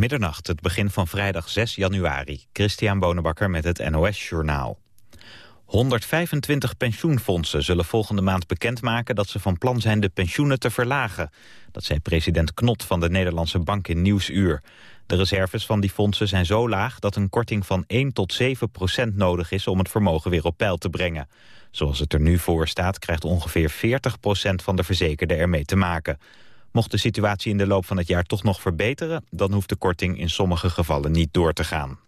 Middernacht, het begin van vrijdag 6 januari. Christian Bonenbakker met het NOS Journaal. 125 pensioenfondsen zullen volgende maand bekendmaken dat ze van plan zijn de pensioenen te verlagen. Dat zei president Knot van de Nederlandse Bank in Nieuwsuur. De reserves van die fondsen zijn zo laag dat een korting van 1 tot 7 procent nodig is om het vermogen weer op peil te brengen. Zoals het er nu voor staat krijgt ongeveer 40 procent van de verzekerden ermee te maken. Mocht de situatie in de loop van het jaar toch nog verbeteren... dan hoeft de korting in sommige gevallen niet door te gaan.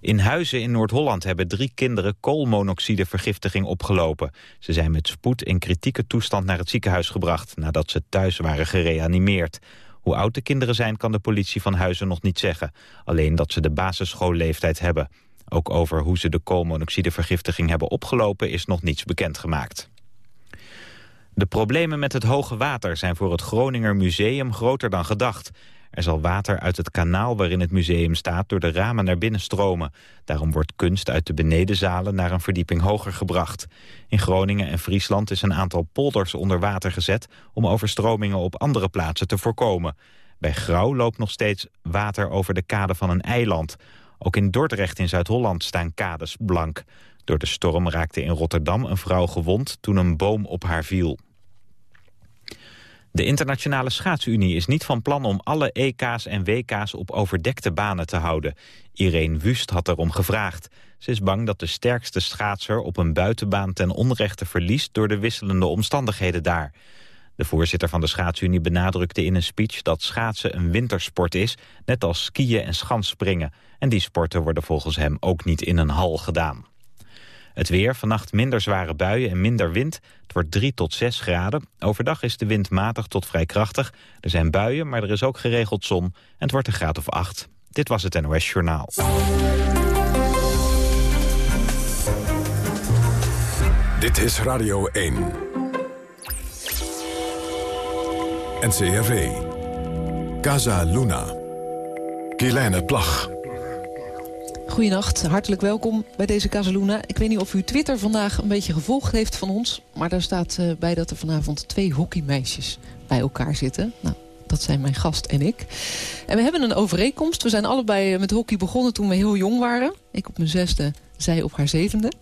In Huizen in Noord-Holland hebben drie kinderen koolmonoxidevergiftiging opgelopen. Ze zijn met spoed in kritieke toestand naar het ziekenhuis gebracht... nadat ze thuis waren gereanimeerd. Hoe oud de kinderen zijn kan de politie van Huizen nog niet zeggen. Alleen dat ze de basisschoolleeftijd hebben. Ook over hoe ze de koolmonoxidevergiftiging hebben opgelopen is nog niets bekendgemaakt. De problemen met het hoge water zijn voor het Groninger Museum groter dan gedacht. Er zal water uit het kanaal waarin het museum staat door de ramen naar binnen stromen. Daarom wordt kunst uit de benedenzalen naar een verdieping hoger gebracht. In Groningen en Friesland is een aantal polders onder water gezet... om overstromingen op andere plaatsen te voorkomen. Bij Grauw loopt nog steeds water over de kade van een eiland. Ook in Dordrecht in Zuid-Holland staan kades blank. Door de storm raakte in Rotterdam een vrouw gewond toen een boom op haar viel. De Internationale Schaatsunie is niet van plan om alle EK's en WK's op overdekte banen te houden. Irene Wust had erom gevraagd. Ze is bang dat de sterkste schaatser op een buitenbaan ten onrechte verliest door de wisselende omstandigheden daar. De voorzitter van de Schaatsunie benadrukte in een speech dat schaatsen een wintersport is, net als skiën en schansspringen. En die sporten worden volgens hem ook niet in een hal gedaan. Het weer, vannacht minder zware buien en minder wind. Het wordt 3 tot 6 graden. Overdag is de wind matig tot vrij krachtig. Er zijn buien, maar er is ook geregeld zon. En het wordt een graad of 8. Dit was het NOS Journaal. Dit is Radio 1. NCRV. Casa Luna. Kielijne Plag. Goedenacht, hartelijk welkom bij deze Casaluna. Ik weet niet of u Twitter vandaag een beetje gevolgd heeft van ons... maar daar staat uh, bij dat er vanavond twee hockeymeisjes bij elkaar zitten. Nou, dat zijn mijn gast en ik. En we hebben een overeenkomst. We zijn allebei eh, met hockey begonnen toen we heel jong waren. Ik op mijn zesde, zij op haar zevende.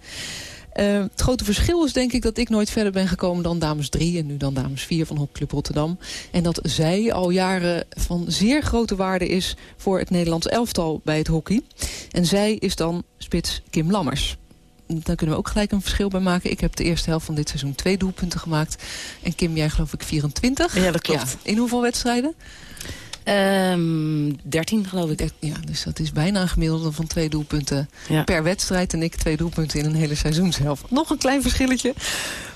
Uh, het grote verschil is denk ik dat ik nooit verder ben gekomen dan dames 3 en nu dan dames 4 van Hockeyclub Rotterdam. En dat zij al jaren van zeer grote waarde is voor het Nederlands elftal bij het hockey. En zij is dan spits Kim Lammers. Daar kunnen we ook gelijk een verschil bij maken. Ik heb de eerste helft van dit seizoen twee doelpunten gemaakt. En Kim, jij geloof ik 24. Ja, dat klopt. Ja. In hoeveel wedstrijden? Um, ehm, 13 geloof ik. Ja, dus dat is bijna een gemiddelde van twee doelpunten per wedstrijd. En ik twee doelpunten in een hele seizoenshelft. Nog een klein verschilletje.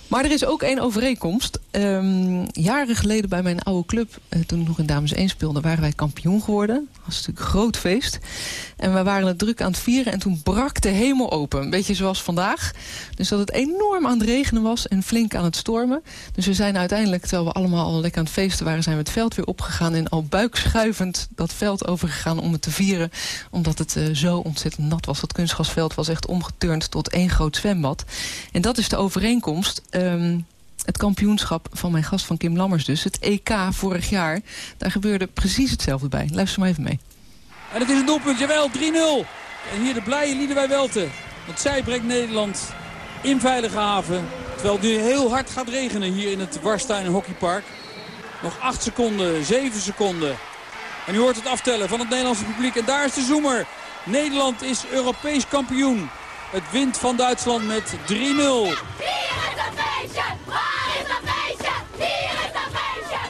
Maar er is ook één overeenkomst. Um, jaren geleden bij mijn oude club, uh, toen ik nog in Dames 1 speelde... waren wij kampioen geworden. Dat was natuurlijk een groot feest. En we waren het druk aan het vieren en toen brak de hemel open. Een beetje zoals vandaag. Dus dat het enorm aan het regenen was en flink aan het stormen. Dus we zijn uiteindelijk, terwijl we allemaal al lekker aan het feesten waren... zijn we het veld weer opgegaan en al buikschuivend dat veld overgegaan om het te vieren. Omdat het uh, zo ontzettend nat was. Dat kunstgasveld was echt omgeturnd tot één groot zwembad. En dat is de overeenkomst... Um, het kampioenschap van mijn gast van Kim Lammers dus. Het EK vorig jaar. Daar gebeurde precies hetzelfde bij. Luister maar even mee. En het is een doelpunt, jawel, 3-0. En hier de blije Liedewij Welte. Want zij brengt Nederland in veilige haven. Terwijl het nu heel hard gaat regenen hier in het Warstein Hockeypark. Nog 8 seconden, 7 seconden. En u hoort het aftellen van het Nederlandse publiek. En daar is de zoemer. Nederland is Europees kampioen. Het wint van Duitsland met 3-0.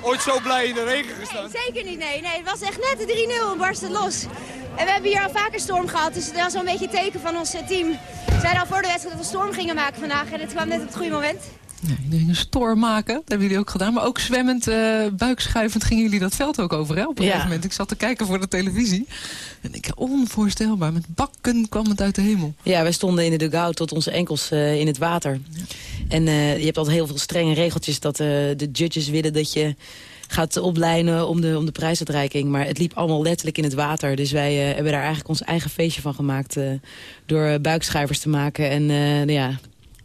Ooit zo blij in de regen gestaan? Zeker niet. Nee. nee, het was echt net de 3-0 en barstte los. En we hebben hier al vaker storm gehad, dus dat was wel een beetje een teken van ons team. We zeiden al voor de wedstrijd dat we storm gingen maken vandaag en het kwam net op het goede moment. Ja, jullie een storm maken, dat hebben jullie ook gedaan. Maar ook zwemmend, uh, buikschuivend gingen jullie dat veld ook over, hè? Op een ja. gegeven moment. Ik zat te kijken voor de televisie. En ik onvoorstelbaar, met bakken kwam het uit de hemel. Ja, wij stonden in de dugout tot onze enkels uh, in het water. Ja. En uh, je hebt altijd heel veel strenge regeltjes dat de judges willen dat je gaat oplijnen om de, om de prijsuitreiking. Maar het liep allemaal letterlijk in het water. Dus wij hebben daar eigenlijk ons eigen feestje van gemaakt... door buikschuivers te maken. En nou ja,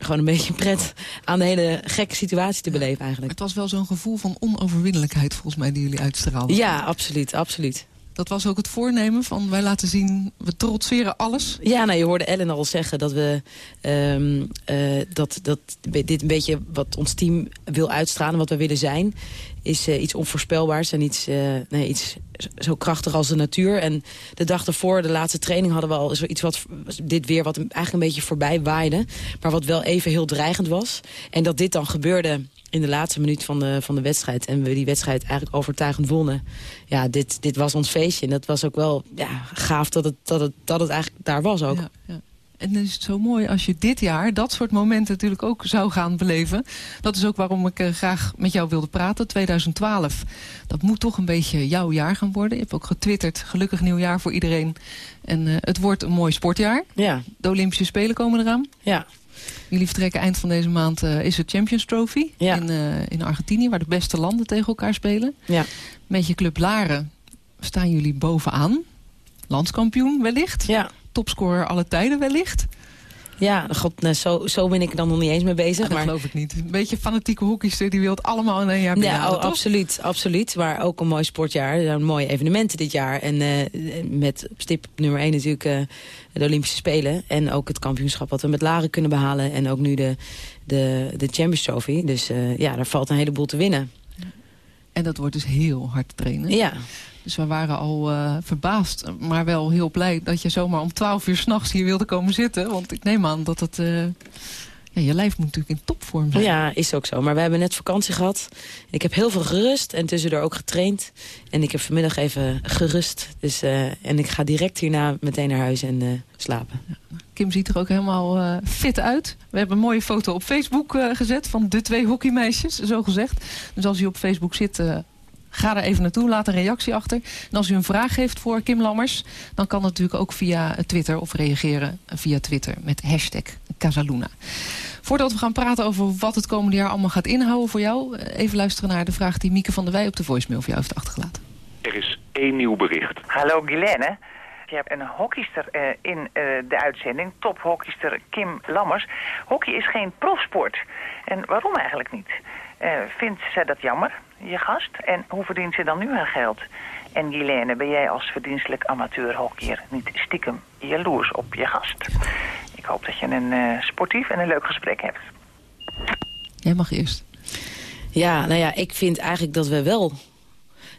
gewoon een beetje pret aan de hele gekke situatie te beleven eigenlijk. Het was wel zo'n gevoel van onoverwinnelijkheid volgens mij die jullie uitstraalden. Ja, absoluut, absoluut. Dat was ook het voornemen van wij laten zien, we trotseren alles. Ja, nou, je hoorde Ellen al zeggen dat we um, uh, dat, dat dit een beetje wat ons team wil uitstralen, wat we willen zijn, is uh, iets onvoorspelbaars en iets, uh, nee, iets zo krachtig als de natuur. En de dag ervoor, de laatste training, hadden we al zoiets wat dit weer wat eigenlijk een beetje voorbij waaide, maar wat wel even heel dreigend was. En dat dit dan gebeurde in de laatste minuut van de, van de wedstrijd. En we die wedstrijd eigenlijk overtuigend wonnen. Ja, dit, dit was ons feestje. En dat was ook wel ja, gaaf dat het, dat, het, dat het eigenlijk daar was ook. Ja, ja. En dan is het zo mooi als je dit jaar dat soort momenten natuurlijk ook zou gaan beleven. Dat is ook waarom ik uh, graag met jou wilde praten. 2012, dat moet toch een beetje jouw jaar gaan worden. Je hebt ook getwitterd, gelukkig nieuwjaar voor iedereen. En uh, het wordt een mooi sportjaar. Ja. De Olympische Spelen komen eraan. Ja. Jullie vertrekken eind van deze maand uh, is het Champions Trophy ja. in, uh, in Argentinië... waar de beste landen tegen elkaar spelen. Ja. Met je club Laren staan jullie bovenaan. Landskampioen wellicht. Ja. Topscorer alle tijden wellicht. Ja, god, nou, zo, zo ben ik er dan nog niet eens mee bezig. Dat maar... geloof ik niet. Een beetje fanatieke hockeyster, die wil het allemaal in een jaar Ja, oh, absoluut, absoluut. Maar ook een mooi sportjaar. Er zijn mooie evenementen dit jaar. En uh, met stip nummer 1 natuurlijk uh, de Olympische Spelen. En ook het kampioenschap wat we met Laren kunnen behalen. En ook nu de, de, de Champions Trophy. Dus uh, ja, daar valt een heleboel te winnen. En dat wordt dus heel hard trainen. Ja. Dus we waren al uh, verbaasd, maar wel heel blij dat je zomaar om 12 uur s'nachts hier wilde komen zitten. Want ik neem aan dat het... Uh, ja, je lijf moet natuurlijk in topvorm zijn. Ja, is ook zo. Maar we hebben net vakantie gehad. Ik heb heel veel gerust en tussendoor ook getraind. En ik heb vanmiddag even gerust. Dus, uh, en ik ga direct hierna meteen naar huis en slapen. Kim ziet er ook helemaal fit uit. We hebben een mooie foto op Facebook gezet van de twee hockeymeisjes, zo gezegd. Dus als u op Facebook zit, Ga er even naartoe, laat een reactie achter. En als u een vraag heeft voor Kim Lammers... dan kan dat natuurlijk ook via Twitter of reageren via Twitter met hashtag Casaluna. Voordat we gaan praten over wat het komende jaar allemaal gaat inhouden voor jou... even luisteren naar de vraag die Mieke van der Wij op de voicemail voor jou heeft achtergelaten. Er is één nieuw bericht. Hallo Guilaine. Je hebt een hockeyster uh, in uh, de uitzending, tophockeyster Kim Lammers. Hockey is geen profsport. En waarom eigenlijk niet? Uh, vindt zij dat jammer, je gast? En hoe verdient ze dan nu haar geld? En Guilaine, ben jij als verdienstelijk amateurhockeyer niet stiekem jaloers op je gast? Ik hoop dat je een uh, sportief en een leuk gesprek hebt. Jij mag eerst. Ja, nou ja, ik vind eigenlijk dat we wel...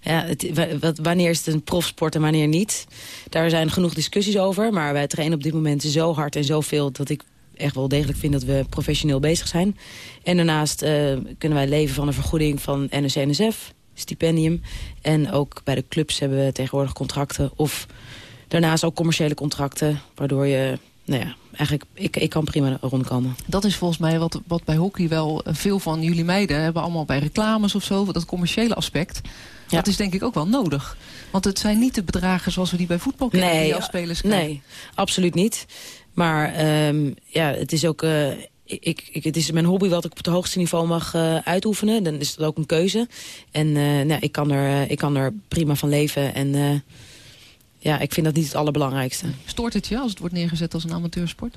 Ja, het, wanneer is het een profsport en wanneer niet? Daar zijn genoeg discussies over. Maar wij trainen op dit moment zo hard en zoveel... dat ik echt wel degelijk vind dat we professioneel bezig zijn. En daarnaast uh, kunnen wij leven van een vergoeding van NSC-NSF, stipendium. En ook bij de clubs hebben we tegenwoordig contracten. Of daarnaast ook commerciële contracten, waardoor je... Nou ja, eigenlijk, ik, ik kan prima rondkomen. Dat is volgens mij wat, wat bij hockey wel veel van jullie meiden hebben. Allemaal bij reclames of zo, dat commerciële aspect. Ja. Dat is denk ik ook wel nodig. Want het zijn niet de bedragen zoals we die bij voetbal kennen, nee, die als spelers krijgen. Nee, absoluut niet. Maar um, ja, het is ook... Uh, ik, ik, het is mijn hobby wat ik op het hoogste niveau mag uh, uitoefenen. Dan is dat ook een keuze. En uh, nou, ik, kan er, ik kan er prima van leven. En ja, ik vind dat niet het allerbelangrijkste. Stoort het je als het wordt neergezet als een amateursport?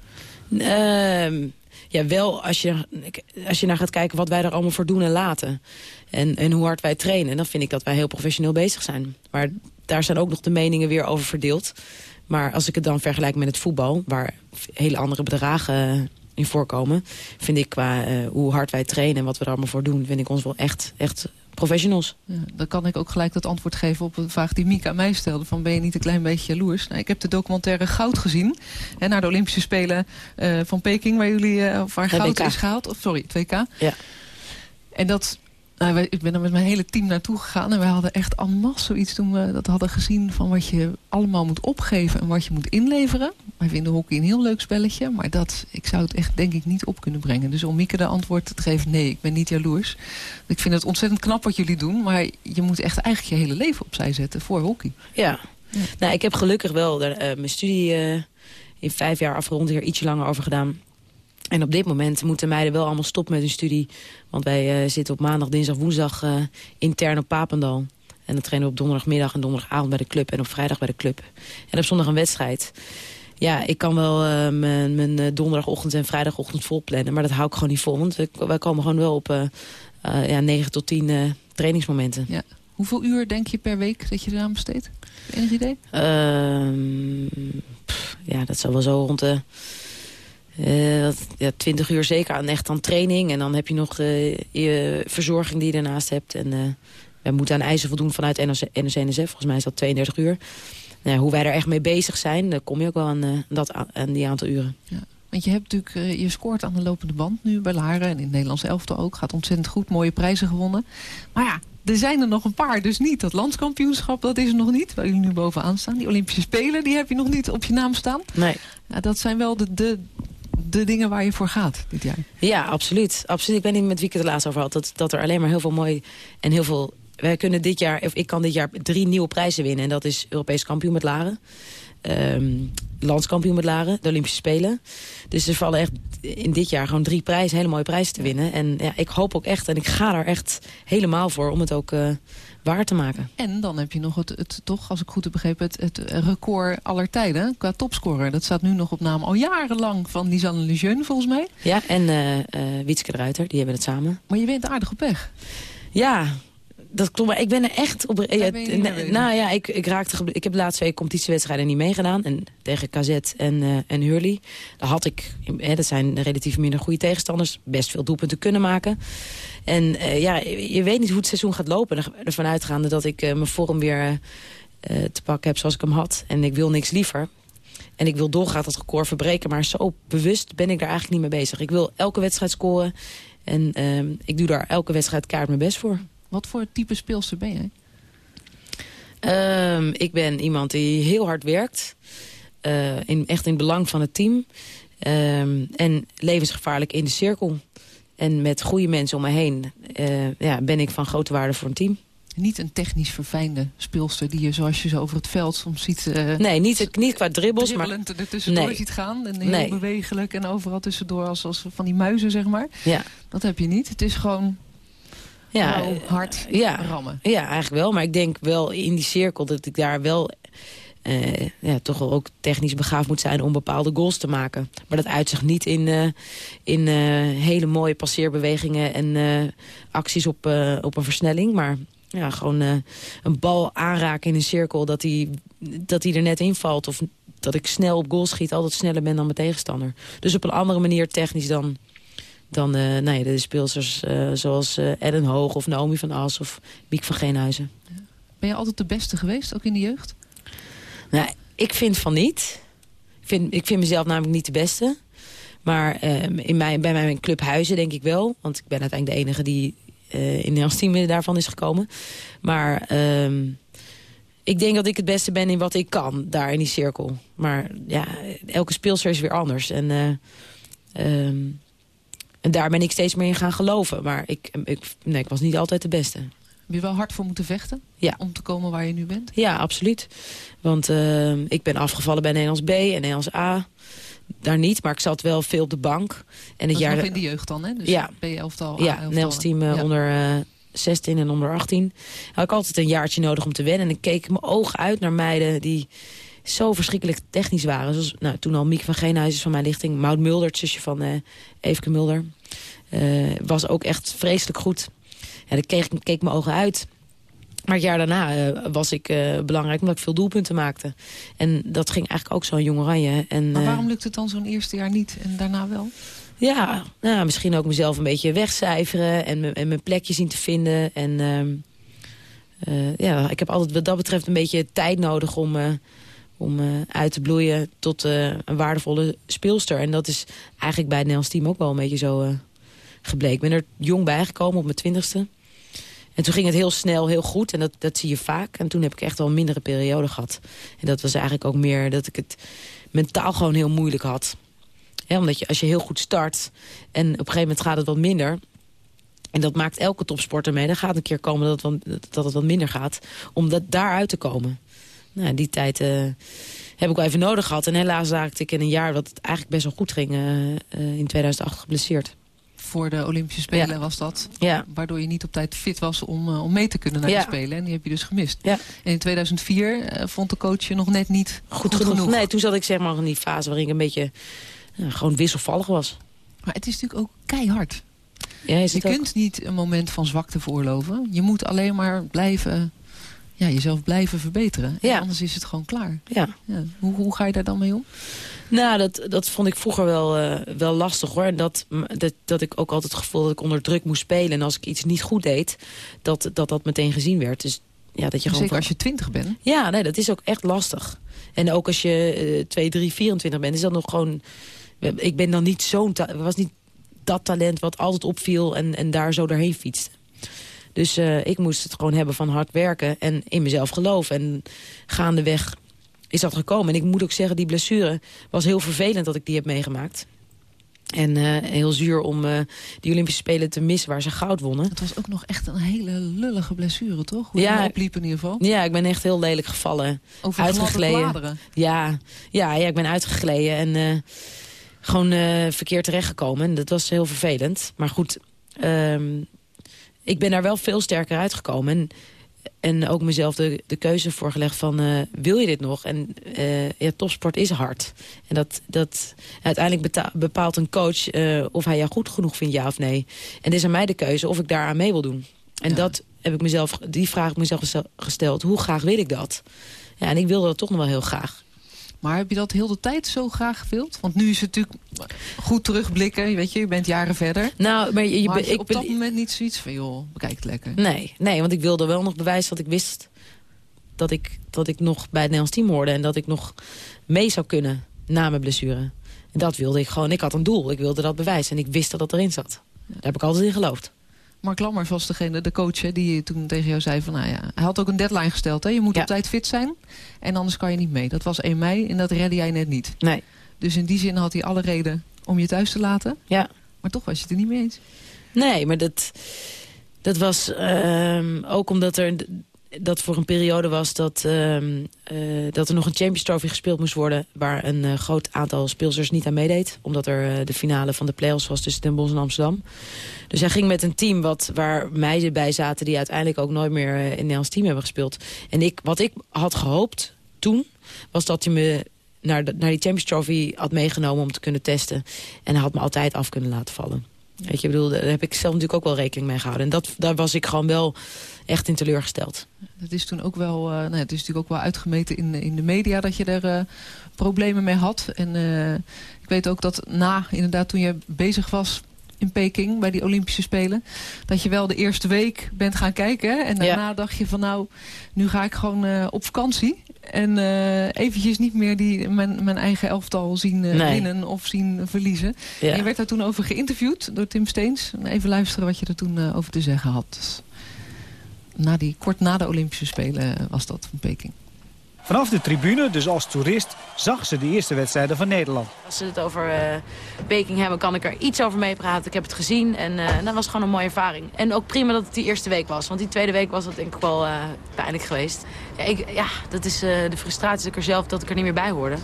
Um, ja, wel als je, als je naar gaat kijken wat wij er allemaal voor doen en laten. En, en hoe hard wij trainen. Dan vind ik dat wij heel professioneel bezig zijn. Maar daar zijn ook nog de meningen weer over verdeeld. Maar als ik het dan vergelijk met het voetbal... waar hele andere bedragen in voorkomen... vind ik qua uh, hoe hard wij trainen en wat we er allemaal voor doen... vind ik ons wel echt, echt professionals. Ja, dan kan ik ook gelijk het antwoord geven op de vraag die Mika mij stelde. Van ben je niet een klein beetje jaloers? Nou, ik heb de documentaire Goud gezien. Hè, naar de Olympische Spelen uh, van Peking, waar jullie uh, waar goud is gehaald. Of sorry, 2K. Ja. En dat nou, ik ben er met mijn hele team naartoe gegaan. En wij hadden echt en masse zoiets toen we dat hadden gezien... van wat je allemaal moet opgeven en wat je moet inleveren. Wij vinden hockey een heel leuk spelletje. Maar dat, ik zou het echt denk ik niet op kunnen brengen. Dus om Mieke de antwoord te geven, nee, ik ben niet jaloers. Ik vind het ontzettend knap wat jullie doen. Maar je moet echt eigenlijk je hele leven opzij zetten voor hockey. Ja, ja. nou ik heb gelukkig wel uh, mijn studie uh, in vijf jaar afgerond. Hier ietsje langer over gedaan. En op dit moment moeten meiden wel allemaal stoppen met hun studie. Want wij uh, zitten op maandag, dinsdag, woensdag uh, intern op Papendal. En dan trainen we op donderdagmiddag en donderdagavond bij de club. En op vrijdag bij de club. En op zondag een wedstrijd. Ja, ik kan wel uh, mijn, mijn donderdagochtend en vrijdagochtend vol plannen. Maar dat hou ik gewoon niet vol. Want wij komen gewoon wel op ja, 9 tot 10 trainingsmomenten. Ja. Hoeveel uur denk je per week dat je eraan besteedt? Enig idee? Ehm, ja, dat zal wel zo rond de... Uh, ja, 20 uur zeker aan echt aan training. En dan heb je nog uh, je verzorging die je daarnaast hebt. En uh, we moeten aan eisen voldoen vanuit NOC-NSF. Volgens mij is dat 32 uur. Nou, hoe wij er echt mee bezig zijn, dan kom je ook wel aan, dat, aan die aantal uren. Ja. Want je hebt natuurlijk, je scoort aan de lopende band nu bij Laren. En in het Nederlands elftal ook. Gaat ontzettend goed. Mooie prijzen gewonnen. Maar ja, er zijn er nog een paar, dus niet. Dat landskampioenschap, dat is er nog niet, waar jullie nu bovenaan staan. Die Olympische Spelen, die heb je nog niet op je naam staan. Nee. Ja, dat zijn wel de, de, de dingen waar je voor gaat dit jaar. Ja, absoluut. absoluut. Ik ben niet met wie ik het laatst over had. Dat, dat er alleen maar heel veel mooi en heel veel... Wij kunnen dit jaar, of ik kan dit jaar drie nieuwe prijzen winnen. En dat is Europees kampioen met Laren. Um, landskampioen met Laren, de Olympische Spelen. Dus er vallen echt in dit jaar gewoon drie prijzen, hele mooie prijzen te winnen. En ja, ik hoop ook echt, en ik ga daar echt helemaal voor om het ook uh, waar te maken. En dan heb je nog het, het toch, als ik goed heb begrepen, het, het record aller tijden qua topscorer. Dat staat nu nog op naam al jarenlang van Lisanne Lejeune, volgens mij. Ja, en uh, uh, Wietske de Ruiter, die hebben het samen. Maar je bent aardig op weg. Ja, dat klopt, maar ik ben er echt op... Ja, nou ja, ik, ik, raakte, ik heb de laatste twee competitiewedstrijden niet meegedaan. En tegen KZ en, uh, en Hurley. Daar had ik, hè, dat zijn relatief minder goede tegenstanders... best veel doelpunten kunnen maken. En uh, ja, je weet niet hoe het seizoen gaat lopen. Ervan uitgaande dat ik uh, mijn vorm weer te pakken heb zoals ik hem had. En ik wil niks liever. En ik wil doorgaan dat record verbreken. Maar zo bewust ben ik daar eigenlijk niet mee bezig. Ik wil elke wedstrijd scoren. En ehm, ik doe daar elke wedstrijd kaart mijn best voor. Wat voor type speelster ben jij? Um, ik ben iemand die heel hard werkt. Uh, in, echt in het belang van het team. Um, en levensgevaarlijk in de cirkel. En met goede mensen om me heen uh, ja, ben ik van grote waarde voor een team. Niet een technisch verfijnde speelster die je zoals je zo over het veld soms ziet... Uh, nee, niet, niet qua dribbles, maar... er tussendoor nee. ziet gaan en heel nee. bewegelijk en overal tussendoor als, als van die muizen, zeg maar. Ja. Dat heb je niet. Het is gewoon ja, nou, hard ja, rammen. Ja, eigenlijk wel. Maar ik denk wel in die cirkel dat ik daar wel... Uh, ja, toch wel ook technisch begaafd moet zijn om bepaalde goals te maken. Maar dat uitzicht niet in, uh, in uh, hele mooie passeerbewegingen en acties op, op een versnelling. Maar ja, gewoon een bal aanraken in een cirkel dat hij dat die er net in valt. Of dat ik snel op goal schiet, altijd sneller ben dan mijn tegenstander. Dus op een andere manier technisch dan dan uh, nou de speelsters zoals Ellen Hoog of Naomi van As of Biek van Geenhuizen. Ben je altijd de beste geweest, ook in de jeugd? Nou, ik vind van niet. Ik vind, ik vind mezelf namelijk niet de beste. Maar ehm, in mijn, bij mijn club Huizen denk ik wel. Want ik ben uiteindelijk de enige die in de team daarvan is gekomen. Maar ehm, ik denk dat ik het beste ben in wat ik kan, daar in die cirkel. Maar ja, elke speelster is weer anders. En... Um, en daar ben ik steeds meer in gaan geloven. Maar ik, ik, nee, ik was niet altijd de beste. Heb je wel hard voor moeten vechten? Ja. Om te komen waar je nu bent? Ja, absoluut. Want uh, ik ben afgevallen bij Nederlands B en Nederlands A. Daar niet, maar ik zat wel veel op de bank. En het jaar nog in de jeugd dan, hè? Dus ja. B-elftal, Ja, Nederlands team uh, ja. onder uh, 16 en onder 18. Had ik altijd een jaartje nodig om te wennen. En ik keek mijn ogen uit naar meiden die zo verschrikkelijk technisch waren. Zoals nou, toen al Miek van Geenhuizen van mijn lichting. Maud Mulder, het zusje van uh, Eefke Mulder. Uh, was ook echt vreselijk goed. Ja, dan keek, keek mijn ogen uit. Maar het jaar daarna uh, was ik uh, belangrijk omdat ik veel doelpunten maakte. En dat ging eigenlijk ook zo'n jong oranje. En, maar waarom lukt het dan zo'n eerste jaar niet en daarna wel? Ja, nou, misschien ook mezelf een beetje wegcijferen en, en mijn plekje zien te vinden. En ehm, ja, ik heb altijd wat dat betreft een beetje tijd nodig om om uh, uit te bloeien tot een waardevolle speelster. En dat is eigenlijk bij het Nederlands team ook wel een beetje zo gebleken. Ik ben er jong bijgekomen op mijn twintigste. En toen ging het heel snel, heel goed. En dat, dat zie je vaak. En toen heb ik echt wel een mindere periode gehad. En dat was eigenlijk ook meer dat ik het mentaal gewoon heel moeilijk had. Omdat je als je heel goed start en op een gegeven moment gaat het wat minder... En dat maakt elke topsporter mee. Dan gaat een keer komen dat het wat, dat het wat minder gaat. Om dat daaruit te komen. Nou, die tijd uh, heb ik wel even nodig gehad. En helaas raakte ik in een jaar dat het eigenlijk best wel goed ging... Uh, uh, in 2008 geblesseerd. Voor de Olympische Spelen ja. was dat. Ja. Waardoor je niet op tijd fit was om, om mee te kunnen naar ja. de Spelen. En die heb je dus gemist. Ja. En in 2004 vond de coach je nog net niet goed, goed genoeg. genoeg. Nee, toen zat ik zeg maar in die fase waarin ik een beetje gewoon wisselvallig was. Maar het is natuurlijk ook keihard. Ja, je kunt niet een moment van zwakte veroorloven. Je moet alleen maar blijven, ja, jezelf blijven verbeteren. Ja. Anders is het gewoon klaar. Ja. ja. Hoe, hoe ga je daar dan mee om? Nou, dat, dat vond ik vroeger wel, uh, wel lastig hoor. Dat, dat, dat ik ook altijd het gevoel dat ik onder druk moest spelen. En als ik iets niet goed deed, dat dat, dat meteen gezien werd. Dus, ja, dat je Zeker als je twintig bent. Ja, nee, dat is ook echt lastig. En ook als je uh, 2, 3, 24 bent, is dat nog gewoon... Ik ben dan niet zo'n... was niet dat talent wat altijd opviel en, en daar zo doorheen fietste. Dus uh, ik moest het gewoon hebben van hard werken en in mezelf geloven. En gaandeweg is dat gekomen. En ik moet ook zeggen, die blessure was heel vervelend dat ik die heb meegemaakt. En uh, heel zuur om uh, die Olympische Spelen te missen waar ze goud wonnen. Het was ook nog echt een hele lullige blessure, toch? Hoe ja, opliep in ieder geval. Ja, ik ben echt heel lelijk gevallen. Over uitgegleden. Ja, ja, ja, ik ben uitgegleden en uh, gewoon verkeerd terechtgekomen. En dat was heel vervelend. Maar goed, um, ik ben daar wel veel sterker uitgekomen. En en ook mezelf de, de keuze voorgelegd van, uh, wil je dit nog? En uh, ja, topsport is hard. En dat, dat uiteindelijk bepaalt een coach uh, of hij jou goed genoeg vindt, ja of nee. En het is aan mij de keuze of ik daar aan mee wil doen. En ja. dat heb ik mezelf, die vraag heb ik mezelf gesteld. Hoe graag wil ik dat? Ja, en ik wilde dat toch nog wel heel graag. Maar heb je dat heel de tijd zo graag gewild? Want nu is het natuurlijk goed terugblikken. Weet je, je bent jaren verder. Nou, maar, je, maar ik op dat moment niet zoiets van... joh, bekijk het lekker. Nee, nee, want ik wilde wel nog bewijzen dat ik wist... dat ik, dat ik nog bij het Nederlands team hoorde... en dat ik nog mee zou kunnen na mijn blessure. En dat wilde ik gewoon. Ik had een doel. Ik wilde dat bewijzen. En ik wist dat dat erin zat. Daar heb ik altijd in geloofd. Mark Lammers was degene, de coach, hè, die toen tegen jou zei van... Nou ja, hij had ook een deadline gesteld. Hè? Je moet ja. op tijd fit zijn en anders kan je niet mee. Dat was 1 mei en dat redde jij net niet. Nee. Dus in die zin had hij alle reden om je thuis te laten. Ja. Maar toch was je het er niet mee eens. Nee, maar dat, dat was uh, ook omdat er dat voor een periode was dat, uh, uh, dat er nog een Champions Trophy gespeeld moest worden... waar een uh, groot aantal speelsters niet aan meedeed. Omdat er uh, de finale van de play-offs was tussen Den Bosch en Amsterdam. Dus hij ging met een team wat, waar meiden bij zaten... die uiteindelijk ook nooit meer in Nederlands team hebben gespeeld. En ik, wat ik had gehoopt toen, was dat hij me naar, naar die Champions Trophy had meegenomen... om te kunnen testen. En hij had me altijd af kunnen laten vallen. Weet je, bedoel, daar heb ik zelf natuurlijk ook wel rekening mee gehouden. En dat, daar was ik gewoon wel echt in teleurgesteld. Dat is toen ook wel, uh, nou, het is natuurlijk ook wel uitgemeten in, in de media dat je er uh, problemen mee had. En uh, ik weet ook dat na, inderdaad, toen je bezig was in Peking bij die Olympische Spelen, dat je wel de eerste week bent gaan kijken. Hè? En daarna ja. dacht je van nou, nu ga ik gewoon op vakantie. En uh, eventjes niet meer die, mijn, mijn eigen elftal zien uh, nee. winnen of zien verliezen. Ja. Je werd daar toen over geïnterviewd door Tim Steens. Even luisteren wat je er toen uh, over te zeggen had. Na die, kort na de Olympische Spelen was dat van Peking. Vanaf de tribune, dus als toerist, zag ze de eerste wedstrijden van Nederland. Als ze het over uh, Peking hebben, kan ik er iets over meepraten. Ik heb het gezien en uh, dat was gewoon een mooie ervaring. En ook prima dat het die eerste week was. Want die tweede week was het denk ik wel uh, pijnlijk geweest. Ja, ik, ja dat is de frustratie dat ik er zelf dat ik er niet meer bij hoorde.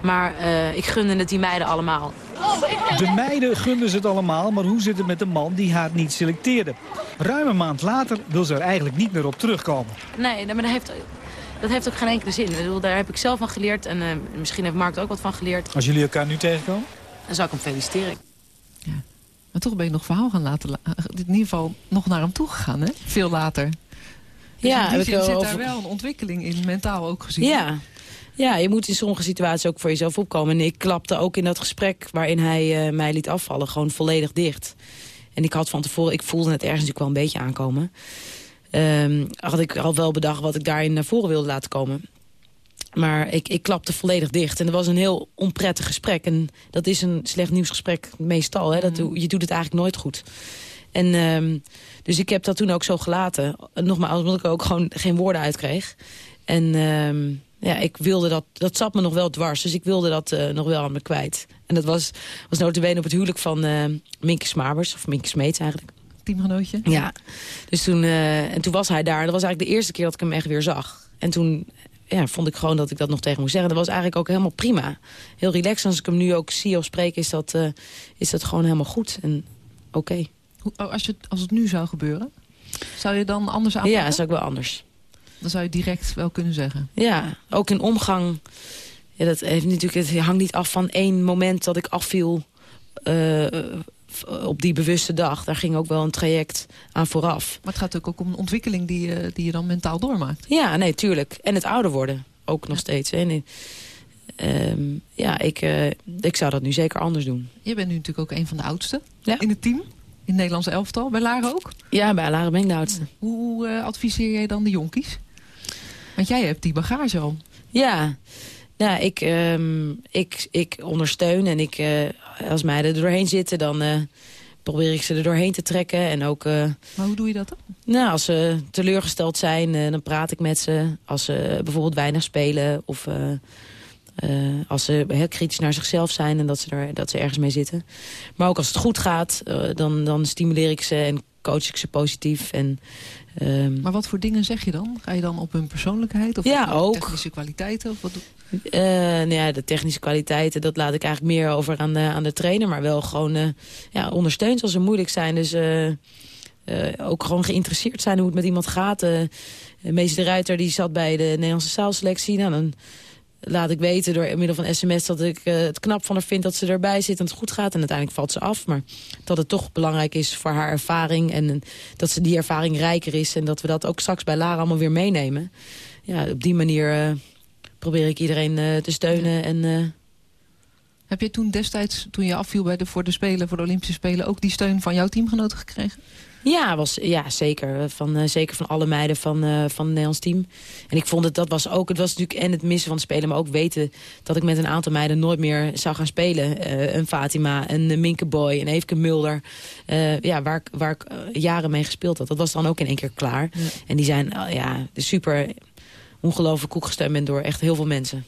Maar ik gunde het die meiden allemaal. De meiden gunden ze het allemaal, maar hoe zit het met de man die haar niet selecteerde? Ruim een maand later wil ze er eigenlijk niet meer op terugkomen. Nee, maar dat heeft dat heeft ook geen enkele zin. Ik bedoel, daar heb ik zelf van geleerd en uh, misschien heeft Mark er ook wat van geleerd. Als jullie elkaar nu tegenkomen? Dan zou ik hem feliciteren. Ja. Maar toch ben je nog verhaal gaan laten. In ieder geval nog naar hem toe gegaan, hè? Veel later. Dus ja, in ik zit over... daar wel een ontwikkeling in, mentaal ook gezien. Ja. Ja, je moet in sommige situaties ook voor jezelf opkomen. En ik klapte ook in dat gesprek waarin hij uh, mij liet afvallen gewoon volledig dicht. En ik had van tevoren, ik voelde het ergens natuurlijk wel een beetje aankomen. Um, had ik al wel bedacht wat ik daarin naar voren wilde laten komen. Maar ik, ik klapte volledig dicht. En dat was een heel onprettig gesprek. En dat is een slecht nieuwsgesprek meestal. Hè? Dat, je doet het eigenlijk nooit goed. En, um, dus ik heb dat toen ook zo gelaten. Nogmaals, omdat ik ook gewoon geen woorden uit kreeg. En um, ja, ik wilde dat, dat zat me nog wel dwars. Dus ik wilde dat uh, nog wel aan me kwijt. En dat was, was notabene op het huwelijk van uh, Minke Smabers. Of Minke Smeets eigenlijk teamgenootje. Ja, dus toen, uh, en toen was hij daar. Dat was eigenlijk de eerste keer dat ik hem echt weer zag. En toen ja, vond ik gewoon dat ik dat nog tegen moest zeggen. Dat was eigenlijk ook helemaal prima. Heel relaxed. Als ik hem nu ook zie of spreek, is dat, uh, is dat gewoon helemaal goed. En oké. Okay. Oh, als, je, als het nu zou gebeuren, zou je dan anders aanpakken? Ja, zou ik wel anders. Dan zou je direct wel kunnen zeggen. Ja, ook in omgang. Ja, dat heeft natuurlijk, het hangt niet af van één moment dat ik afviel... Uh, op die bewuste dag, daar ging ook wel een traject aan vooraf. Maar het gaat ook om een ontwikkeling die, je, die je dan mentaal doormaakt. Ja, nee, tuurlijk. En het ouder worden, ook nog steeds. Hè. Ehm, ja, ik, uh, ik zou dat nu zeker anders doen. Je bent nu natuurlijk ook een van de oudsten in het team. In het Nederlandse elftal. Bij Lara ook? Ja, bij Lara ben ik de oudste. Hoe uh, adviseer jij dan de jonkies? Want jij hebt die bagage al. Ja, nou, ik, um, ik, ik ondersteun en ik, uh, als meiden er doorheen zitten, dan uh, probeer ik ze er doorheen te trekken. En ook, uh, maar hoe doe je dat dan? Nou, als ze teleurgesteld zijn, dan praat ik met ze. Als ze bijvoorbeeld weinig spelen of als ze heel kritisch naar zichzelf zijn en dat ze, er, dat ze ergens mee zitten. Maar ook als het goed gaat, dan, dan stimuleer ik ze en coach ik ze positief. En Um, maar wat voor dingen zeg je dan? Ga je dan op hun persoonlijkheid? Of ja, ook. technische kwaliteiten? Of wat uh, nou ja, de technische kwaliteiten, dat laat ik eigenlijk meer over aan de, aan de trainer. Maar wel gewoon uh, ja, ondersteund als ze moeilijk zijn. Dus uh, ook gewoon geïnteresseerd zijn hoe het met iemand gaat. de meester Ruiter die zat bij de Nederlandse zaalselectie. Nou, dan laat ik weten door middel van sms dat ik uh, het knap van haar vind dat ze erbij zit en het goed gaat. En uiteindelijk valt ze af. Maar dat het toch belangrijk is voor haar ervaring en dat ze die ervaring rijker is. En dat we dat ook straks bij Lara allemaal weer meenemen. Ja, op die manier uh, probeer ik iedereen uh, te steunen. En, Heb je toen destijds, toen je afviel bij de, voor de Spelen, voor de Olympische Spelen, ook die steun van jouw teamgenoten gekregen? Ja, was, ja zeker. Van, uh, zeker van alle meiden van, uh, van het Nederlands team. En ik vond het, dat was ook, het was natuurlijk en het missen van het spelen, maar ook weten dat ik met een aantal meiden nooit meer zou gaan spelen. Uh, een Fatima, een Minke Boy, een Eefke Mulder. ja, waar, waar ik jaren mee gespeeld had. Dat was dan ook in één keer klaar. Ja. En die zijn ja, super ongelooflijk koek gestemd ben door echt heel veel mensen.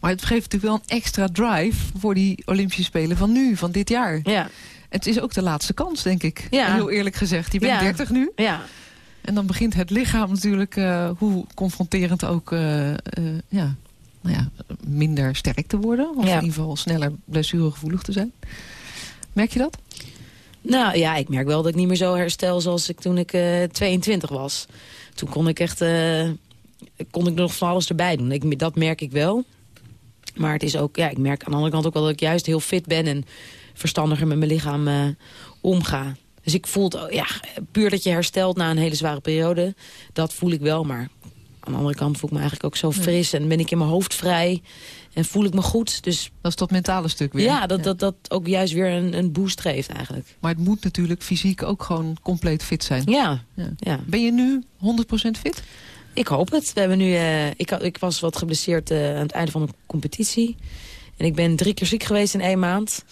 Maar het geeft natuurlijk wel een extra drive voor die Olympische Spelen van nu, van dit jaar. Ja. Het is ook de laatste kans, denk ik. Ja. Heel eerlijk gezegd. Je bent ja. 30 nu. Ja. En dan begint het lichaam natuurlijk, uh, hoe confronterend ook, uh, uh, ja, nou ja, minder sterk te worden. Of ja. in ieder geval sneller blessuregevoelig te zijn. Merk je dat? Nou ja, ik merk wel dat ik niet meer zo herstel zoals ik toen ik 22 was. Toen kon ik echt, kon ik nog van alles erbij doen. Ik, dat merk ik wel. Maar het is ook, ja, ik merk aan de andere kant ook wel dat ik juist heel fit ben en verstandiger met mijn lichaam uh, omga. Dus ik voel het, ja, puur dat je herstelt na een hele zware periode, dat voel ik wel. Maar aan de andere kant voel ik me eigenlijk ook zo fris en ben ik in mijn hoofd vrij en voel ik me goed. Dus dat is dat mentale stuk weer. Ja, dat, dat, dat ook juist weer een, een boost geeft eigenlijk. Maar het moet natuurlijk fysiek ook gewoon compleet fit zijn. Ja. ja. ja. Ben je nu 100% fit? Ik hoop het. We hebben nu, uh, ik, ik was wat geblesseerd uh, aan het einde van de competitie. En ik ben drie keer ziek geweest in één maand.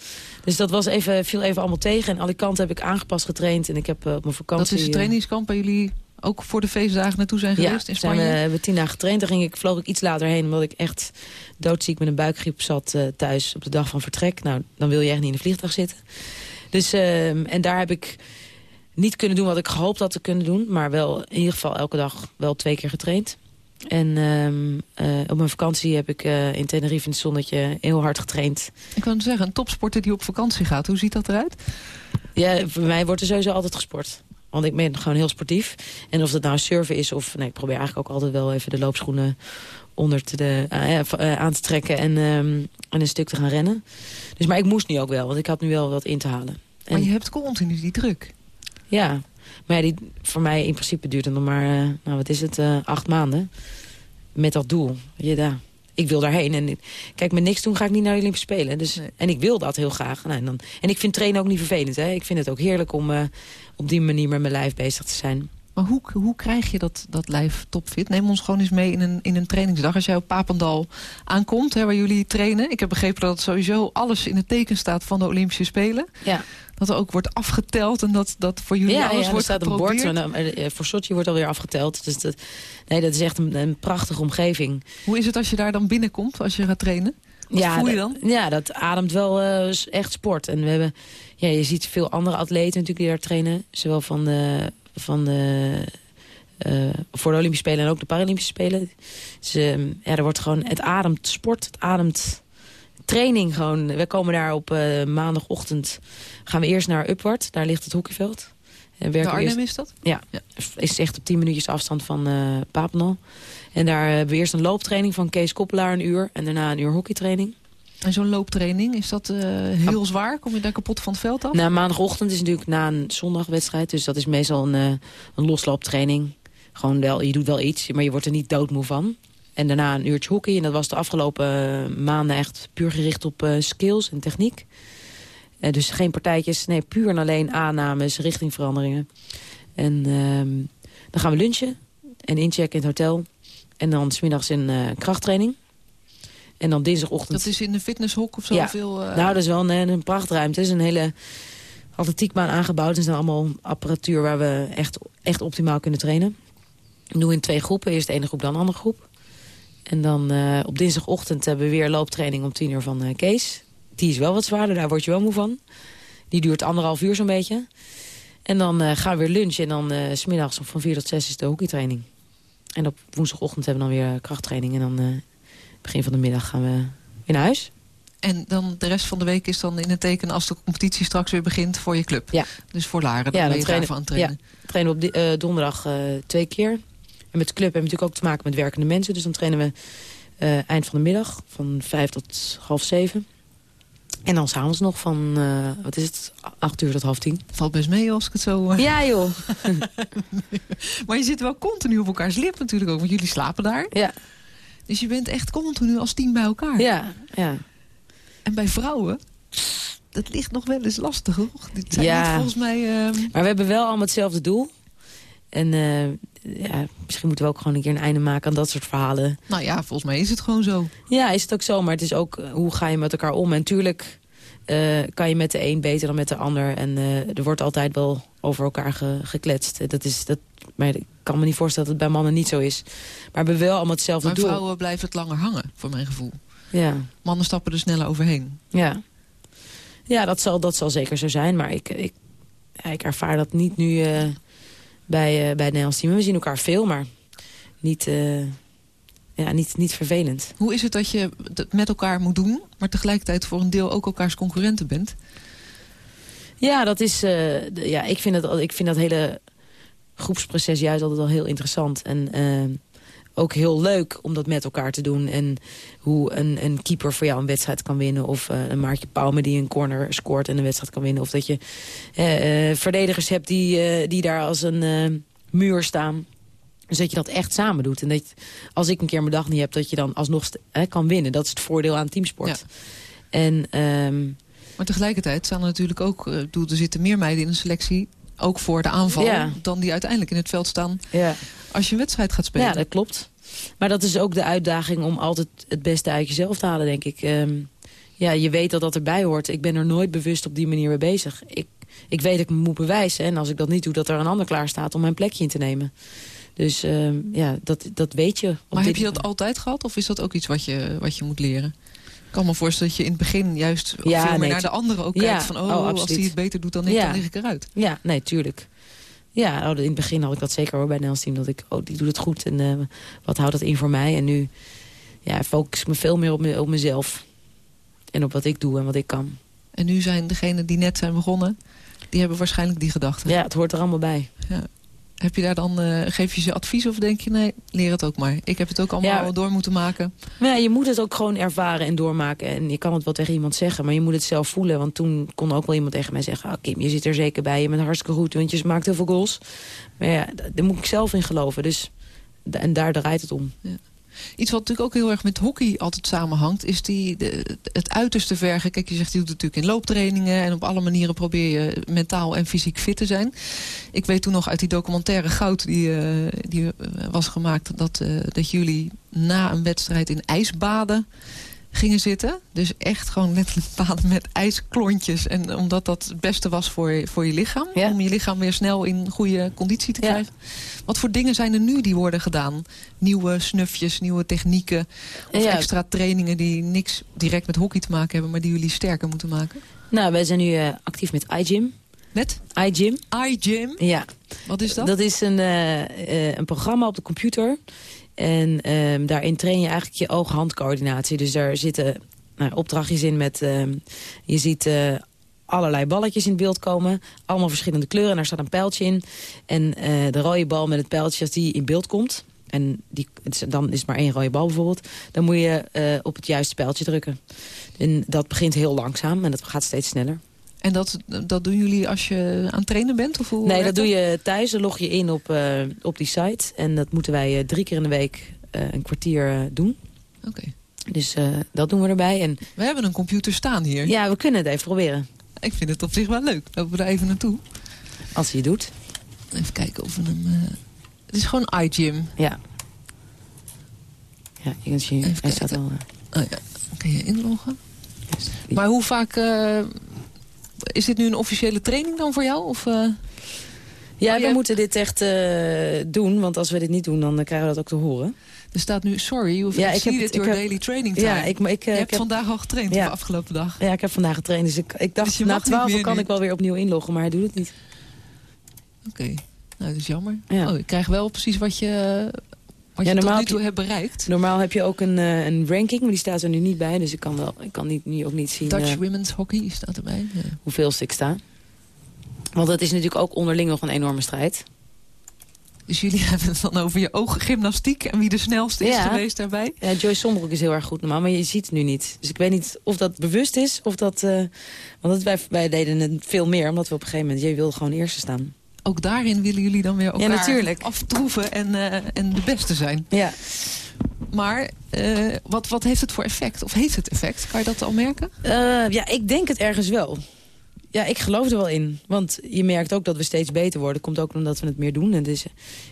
Dus dat was even, viel even allemaal tegen. En Alicante heb ik aangepast getraind. En ik heb uh, op mijn vakantie... Dat is het trainingskamp waar jullie ook voor de feestdagen naartoe zijn geweest ja, in Spanje? Ja, we hebben tien dagen getraind. Daar ging ik, vloog ik iets later heen. Omdat ik echt doodziek met een buikgriep zat uh, thuis op de dag van vertrek. Nou, dan wil je echt niet in een vliegtuig zitten. Dus, uh, en daar heb ik niet kunnen doen wat ik gehoopt had te kunnen doen. Maar wel in ieder geval elke dag wel twee keer getraind. En um, uh, op mijn vakantie heb ik uh, in Tenerife in het zonnetje heel hard getraind. Ik wil zeggen, een topsporter die op vakantie gaat, hoe ziet dat eruit? Ja, voor mij wordt er sowieso altijd gesport. Want ik ben gewoon heel sportief. En of dat nou surfen is of... Nee, ik probeer eigenlijk ook altijd wel even de loopschoenen onder te de, uh, aan te trekken en, um, en een stuk te gaan rennen. Dus, maar ik moest nu ook wel, want ik had nu wel wat in te halen. En, maar je hebt continu die druk. Ja, maar ja, die, voor mij in principe duurt het nog maar, uh, nou wat is het, uh, acht maanden. Met dat doel. Je, daar, ik wil daarheen. En kijk, met niks doen ga ik niet naar de Olympische Spelen. Dus, nee. En ik wil dat heel graag. Nou, en, dan, en ik vind trainen ook niet vervelend. Hè. Ik vind het ook heerlijk om uh, op die manier met mijn lijf bezig te zijn. Maar hoe, hoe krijg je dat, dat lijf topfit? Neem ons gewoon eens mee in een, in een trainingsdag. Als jij op Papendal aankomt, hè, waar jullie trainen. Ik heb begrepen dat sowieso alles in het teken staat van de Olympische Spelen. Ja. Dat er ook wordt afgeteld en dat, dat voor jullie ja, alles ja, wordt staat een bord. En, voor Sochi wordt alweer afgeteld. Dus dat, nee, dat is echt een, een prachtige omgeving. Hoe is het als je daar dan binnenkomt, als je gaat trainen? Wat ja, voel je dan? Ja, dat ademt wel uh, echt sport. En we hebben, ja, je ziet veel andere atleten natuurlijk die daar trainen. Zowel van de, van de uh, voor de Olympische Spelen en ook de Paralympische Spelen. Dus uh, ja, er wordt gewoon, het ademt sport, het ademt training gewoon. We komen daar op uh, maandagochtend, gaan we eerst naar Upward. Daar ligt het hockeyveld. En werken de Arnhem eerst, is dat? Ja, ja, is echt op 10 minuutjes afstand van uh, Papendal. En daar hebben we eerst een looptraining van Kees Koppelaar een uur. En daarna een uur hockeytraining. En zo'n looptraining, is dat uh, heel zwaar? Kom je daar kapot van het veld af? Nou, maandagochtend is natuurlijk na een zondagwedstrijd. Dus dat is meestal een, uh, een loslooptraining. Gewoon wel, je doet wel iets, maar je wordt er niet doodmoe van. En daarna een uurtje hockey. En dat was de afgelopen maanden echt puur gericht op uh, skills en techniek. dus geen partijtjes, nee, puur en alleen aannames, richtingveranderingen. En ehm, dan gaan we lunchen en inchecken in het hotel. En dan smiddags een krachttraining. En dan dinsdagochtend... Dat is in de fitnesshok of zo? Ja. Veel, uh... Nou, dat is wel een, een prachtruimte. Het is een hele atletiekbaan aangebouwd. Er is allemaal apparatuur waar we echt, echt optimaal kunnen trainen. We doen in twee groepen. Eerst de ene groep, dan de andere groep. En dan uh, op dinsdagochtend hebben we weer looptraining om tien uur van uh, Kees. Die is wel wat zwaarder, daar word je wel moe van. Die duurt anderhalf uur zo'n beetje. En dan uh, gaan we weer lunchen en dan smiddags van vier tot zes is de hockeytraining. En op woensdagochtend hebben we dan weer krachttraining. En dan begin van de middag gaan we weer naar huis. En dan de rest van de week is dan in het teken als de competitie straks weer begint voor je club. Ja. Dus voor Laren, dan ja, ben je trainen, daarvan aan het trainen. Ja, trainen we op donderdag twee keer. En met club hebben we natuurlijk ook te maken met werkende mensen. Dus dan trainen we uh, eind van de middag van vijf tot half zeven. En dan s'avonds nog van, wat is het, acht uur tot half tien. Valt best mee als ik het zo... Ja joh. maar je zit wel continu op elkaars lip natuurlijk ook, want jullie slapen daar. Ja. Dus je bent echt continu als team bij elkaar. Ja, ja. En bij vrouwen, dat ligt nog wel eens lastig, hoor. Dit zijn ja. niet volgens mij... Uh... Maar we hebben wel allemaal hetzelfde doel. En uh, ja, misschien moeten we ook gewoon een keer een einde maken aan dat soort verhalen. Nou ja, volgens mij is het gewoon zo. Ja, is het ook zo. Maar het is ook, uh, hoe ga je met elkaar om? En tuurlijk kan je met de een beter dan met de ander. En er wordt altijd wel over elkaar ge gekletst. Dat is, dat, maar ik kan me niet voorstellen dat het bij mannen niet zo is. Maar we hebben wel allemaal hetzelfde maar doel. vrouwen blijven het langer hangen, voor mijn gevoel. Ja. Mannen stappen er sneller overheen. Ja, ja dat, zal, dat zal zeker zo zijn. Maar ik, ik, ja, ik ervaar dat niet nu uh, bij, uh, bij het Nederlands team. We zien elkaar veel, maar niet, uh, ja, niet, niet vervelend. Hoe is het dat je het met elkaar moet doen... maar tegelijkertijd voor een deel ook elkaars concurrenten bent? Ja, dat is, ja ik, vind dat, ik vind dat hele groepsproces juist altijd wel heel interessant. En ook heel leuk om dat met elkaar te doen. En hoe een, een keeper voor jou een wedstrijd kan winnen. Of uh, een Maartje Pauwme die een corner scoort en een wedstrijd kan winnen. Of dat je uh, verdedigers hebt die, die daar als een muur staan. Dus dat je dat echt samen doet. En dat als ik een keer mijn dag niet heb, dat je dan alsnog kan winnen. Dat is het voordeel aan teamsport. Ja. En, um, maar tegelijkertijd staan er natuurlijk ook... er zitten meer meiden in een selectie ook voor de aanval... Ja. dan die uiteindelijk in het veld staan ja. als je een wedstrijd gaat spelen. Ja, dat klopt. Maar dat is ook de uitdaging om altijd het beste uit jezelf te halen, denk ik. Um, ja, je weet dat dat erbij hoort. Ik ben er nooit bewust op die manier mee bezig. Ik, ik weet dat ik me moet bewijzen. En als ik dat niet doe, dat er een ander klaar staat om mijn plekje in te nemen. Dus um, ja, dat, dat weet je. Maar heb je dat altijd gehad? Of is dat ook iets wat je, wat je moet leren? Ik kan me voorstellen dat je in het begin juist ja, veel meer nee, naar de anderen ook ja, kijkt. Van, oh, oh als die het beter doet dan ik, ja. dan lig ik eruit. Ja, nee, tuurlijk. Ja, in het begin had ik dat zeker hoor bij Nederlands team. Dat ik, oh, die doet het goed en uh, wat houdt dat in voor mij? En nu ja, focus ik me veel meer op, me, op mezelf. En op wat ik doe en wat ik kan. En nu zijn degenen die net zijn begonnen, die hebben waarschijnlijk die gedachten. Ja, het hoort er allemaal bij. Ja. Heb je daar dan, uh, geef je ze advies of denk je, nee, leer het ook maar. Ik heb het ook allemaal Ja. door moeten maken. Maar ja, je moet het ook gewoon ervaren en doormaken. En je kan het wel tegen iemand zeggen, maar je moet het zelf voelen. Want toen kon ook wel iemand tegen mij zeggen... Ah, Kim, je zit er zeker bij, je bent hartstikke goed, want je maakt heel veel goals. Maar ja, daar moet ik zelf in geloven. Dus, en daar draait het om. Iets wat natuurlijk ook heel erg met hockey altijd samenhangt... is die, de, het uiterste vergen. Kijk, je zegt, je doet natuurlijk in looptrainingen... en op alle manieren probeer je mentaal en fysiek fit te zijn. Ik weet toen nog uit die documentaire Goud... die, uh, die was gemaakt dat, uh, dat jullie na een wedstrijd in ijsbaden gingen zitten. Dus echt gewoon letterlijk baden met ijsklontjes. En omdat dat het beste was voor je, voor je lichaam. Ja. Om je lichaam weer snel in goede conditie te Ja. krijgen. Wat voor dingen zijn er nu die worden gedaan? Nieuwe snufjes, nieuwe technieken. Of Ja. extra trainingen die niks direct met hockey te maken hebben. Maar die jullie sterker moeten maken. Nou, wij zijn nu eh, actief met iGym. Met? iGym. iGym? Ja. Wat is dat? Dat is een, eh, eh, een programma op de computer. En ehm, daarin train je eigenlijk je oog-handcoördinatie. Dus daar zitten nou, opdrachtjes in met... ehm, je ziet eh, allerlei balletjes in beeld komen. Allemaal verschillende kleuren. En daar staat een pijltje in. En eh, de rode bal met het pijltje, als die in beeld komt... en die, dan is maar één rode bal bijvoorbeeld... dan moet je uh, op het juiste speltje drukken. En dat begint heel langzaam en dat gaat steeds sneller. En dat, dat doen jullie als je aan het trainen bent? Of hoe nee, dat doe je thuis. Dan log je in op, uh, op die site. En dat moeten wij uh, drie keer in de week een kwartier doen. Oké. Dus dat doen we erbij. En... We hebben een computer staan hier. Ja, we kunnen het even proberen. Ik vind het op zich wel leuk. Lopen we er even naartoe. Als hij het doet. Even kijken of we hem... Het is gewoon iGym. Ja. Ja, je kunt zien. Hij staat al... Oh, ja. Kun je inloggen? Maar hoe vaak... Uh, is dit nu een officiële training dan voor jou? Of, uh... Ja, we moeten dit echt uh, doen. Want als we dit niet doen, dan krijgen we dat ook te horen. Er staat nu, sorry, you ja, ik heb dit your daily training time. Ja, ik, ik, je ik hebt heb, vandaag al getraind ja. de afgelopen dag. Ja, ik heb vandaag getraind. Dus ik, ik dacht, dus na twaalf kan nu. ik wel weer opnieuw inloggen. Maar hij doet het niet. Oké. Okay. Nou, dat is jammer. Ja. Oh, ik krijg wel precies wat je, wat ja, je normaal tot nu toe hebt bereikt. Normaal heb je ook een, uh, een ranking, maar die staat er nu niet bij. Dus ik kan, wel, ik kan niet, nu ook niet zien... Dutch uh, Women's Hockey staat erbij. Ja. Hoeveel ik sta. Want dat is natuurlijk ook onderling nog een enorme strijd. Dus jullie hebben het dan over je ooggymnastiek en wie de snelste is ja. geweest daarbij? Ja, Joyce Sombroek is heel erg goed normaal, maar je ziet het nu niet. Dus ik weet niet of dat bewust is of dat... Uh, want dat wij, wij deden het veel meer, omdat we op een gegeven moment... Jij wilde gewoon eerste staan ook daarin willen jullie dan weer elkaar ja, natuurlijk. aftroeven en, uh, en de beste zijn. Ja. Maar uh, wat, wat heeft het voor effect? Of heeft het effect? Kan je dat al merken? Uh, ja, ik denk het ergens wel. Ja, ik geloof er wel in. Want je merkt ook dat we steeds beter worden. Komt ook omdat we het meer doen. En het is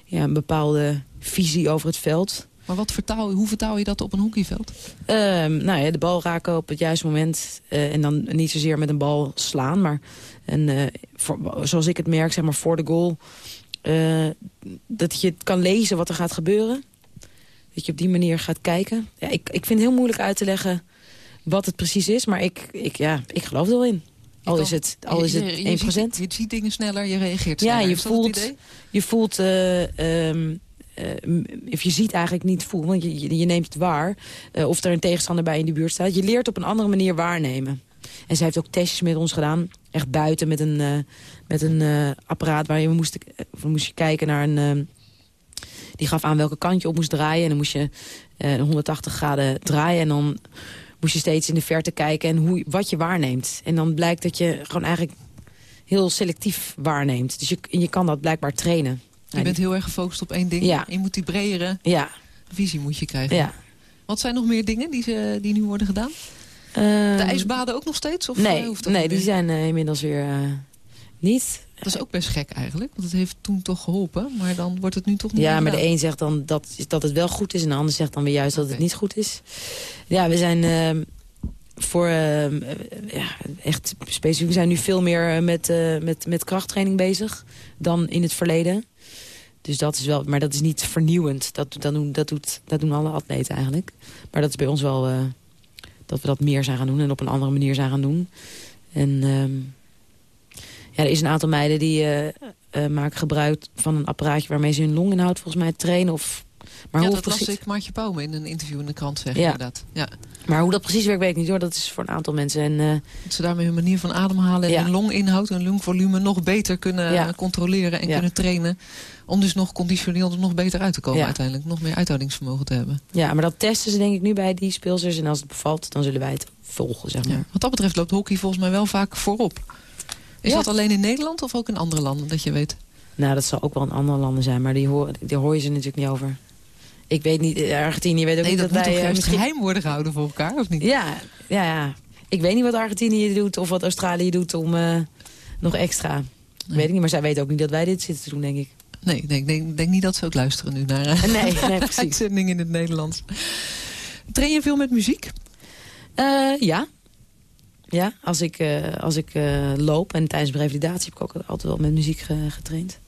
ja, een bepaalde visie over het veld. Maar wat vertaal, hoe vertaal je dat op een hockeyveld? Uh, nou ja, de bal raken op het juiste moment. Uh, en dan niet zozeer met een bal slaan. Maar en, voor, zoals ik het merk, zeg maar voor de goal... Uh, dat je kan lezen wat er gaat gebeuren. Dat je op die manier gaat kijken. Ja, ik, ik vind het heel moeilijk uit te leggen wat het precies is. Maar ik, ik, ja, ik geloof er wel in. Al is het, al is het 1%. Je, je, ziet, je ziet dingen sneller, je reageert sneller. Ja, je voelt, je voelt uh, um, uh, je ziet eigenlijk niet voelen, want je, je, je neemt het waar. Uh, of er een tegenstander bij in de buurt staat. Je leert op een andere manier waarnemen. En zij heeft ook testjes met ons gedaan. Echt buiten met een, uh, met een uh, apparaat waar je moest, moest kijken naar een... Uh, die gaf aan welke kant je op moest draaien. En dan moest je 180 graden draaien. En dan moest je steeds in de verte kijken en hoe, wat je waarneemt. En dan blijkt dat je gewoon eigenlijk heel selectief waarneemt. Dus je, je kan dat blijkbaar trainen. Je bent heel erg gefocust op één ding. Ja. Je moet die bredere ja. visie moet je krijgen. Ja. Wat zijn nog meer dingen die, ze, die nu worden gedaan? Uh, de ijsbaden ook nog steeds? Of nee, hoeft dat nee die zijn uh, inmiddels weer uh, niet. Dat is ook best gek eigenlijk. Want het heeft toen toch geholpen. Maar dan wordt het nu toch niet Ja, maar de een zegt dan dat, dat het wel goed is. En de ander zegt dan weer juist dat het niet goed is. Ja, we zijn ehm, voor ehm, ja, echt specifiek. We zijn nu veel meer eh, met, eh, met, met krachttraining bezig dan in het verleden. Dus dat is wel, maar dat is niet vernieuwend. Dat, dat, doen, dat, doet, dat doen alle atleten eigenlijk. Maar dat is bij ons wel eh, dat we dat meer zijn gaan doen en op een andere manier zijn gaan doen. En ehm, ja, er is een aantal meiden die eh, maken gebruik van een apparaatje waarmee ze hun longinhoud volgens mij trainen. Of, maar, ja, hoe dat las precies, ik Maartje Pauwme in een interview in de krant zeggen. Ja. Inderdaad. Ja. maar hoe dat precies werkt weet ik niet hoor. Dat is voor een aantal mensen. En, eh, Dat ze daarmee hun manier van ademhalen en Ja. hun longinhoud, hun longvolume nog beter kunnen Ja. controleren en kunnen trainen. Om dus nog conditioneel er nog beter uit te komen Ja. uiteindelijk. Nog meer uithoudingsvermogen te hebben. ja, maar dat testen ze denk ik nu bij die speelsters. En als het bevalt, dan zullen wij het volgen, zeg maar. Ja. Wat dat betreft loopt hockey volgens mij wel vaak voorop. Is Ja. dat alleen in Nederland of ook in andere landen, dat je weet? Nou, dat zal ook wel in andere landen zijn. Maar die hoor, die hoor je ze natuurlijk niet over. Ik weet niet, eh, Argentinië weet ook Nee, niet dat, wij... toch eh, misschien... geheim worden gehouden voor elkaar, of niet? Ja, ja, ja. Ik weet niet wat Argentinië doet of wat Australië doet om eh, nog extra. Weet ik niet, maar zij weten ook niet dat wij dit zitten te doen, denk ik. Nee, ik denk, denk niet dat ze ook luisteren nu naar eh, Nee, nee precies. uitzending in het Nederlands. Train je veel met muziek? Eh, ja. Ja, als ik, eh, als ik loop en tijdens mijn revalidatie heb ik ook altijd wel met muziek ge- getraind.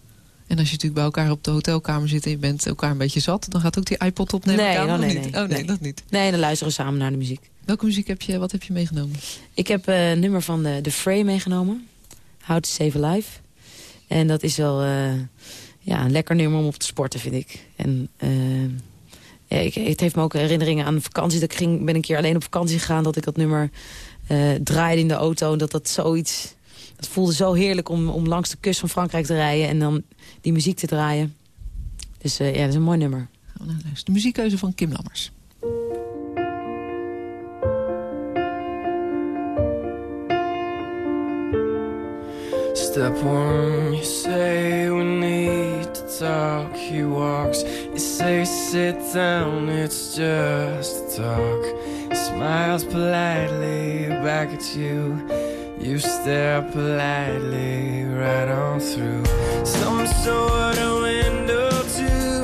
En als je natuurlijk bij elkaar op de hotelkamer zit en je bent elkaar een beetje zat, dan gaat ook die iPod opnemen. Nee, oh, nee, niet? nee, oh nee, nee. dat niet. Nee, dan luisteren we samen naar de muziek. Welke muziek heb je, wat heb je meegenomen? Ik heb een nummer van de, de Fray meegenomen. How to Save a Life. En dat is wel ja, een lekker nummer om op te sporten, vind ik. En eh, ja, ik, het heeft me ook herinneringen aan vakantie. Dat ik ging, ben een keer alleen op vakantie gegaan. Dat ik dat nummer eh, draaide in de auto. En dat dat zoiets... Dat voelde zo heerlijk om, om langs de kust van Frankrijk te rijden. En dan die muziek te draaien. Dus eh, ja, dat is een mooi nummer. Gaan we naar luisteren. De muziekkeuze van Kim Lammers. Step one, you say we need talk. He walks, you say sit down, it's just a talk. He smiles politely back at you. You stare politely right on through some sort of window to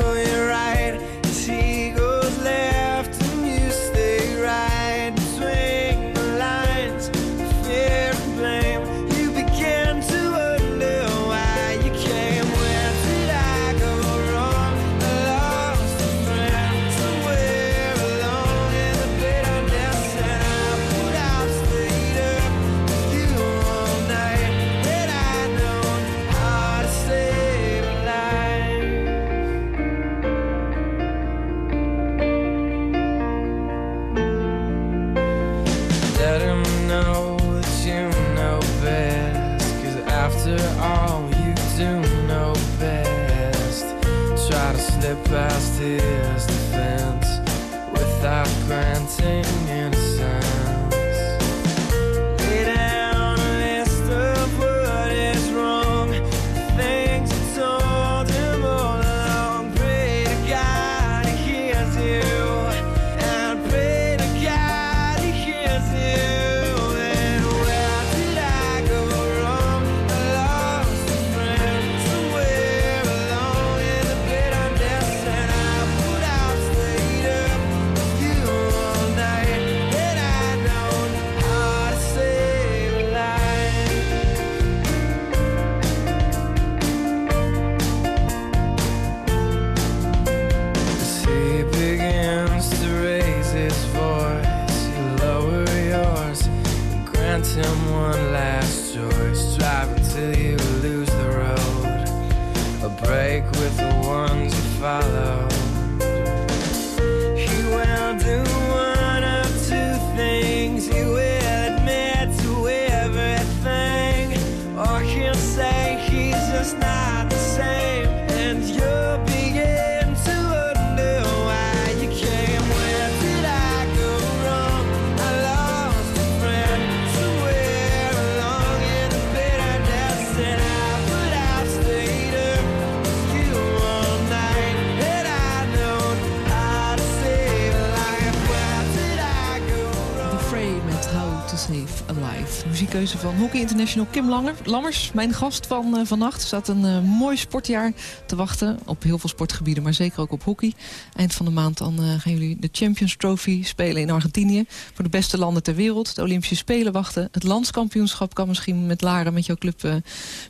to Save a Life. Muziekkeuze van Hockey International Kim Langer, Lammers. Mijn gast van uh, vannacht staat een uh, mooi sportjaar te wachten. Op heel veel sportgebieden, maar zeker ook op hockey. Eind van de maand dan uh, gaan jullie de Champions Trophy spelen in Argentinië. Voor de beste landen ter wereld. De Olympische Spelen wachten. Het landskampioenschap kan misschien met Lara, met jouw club,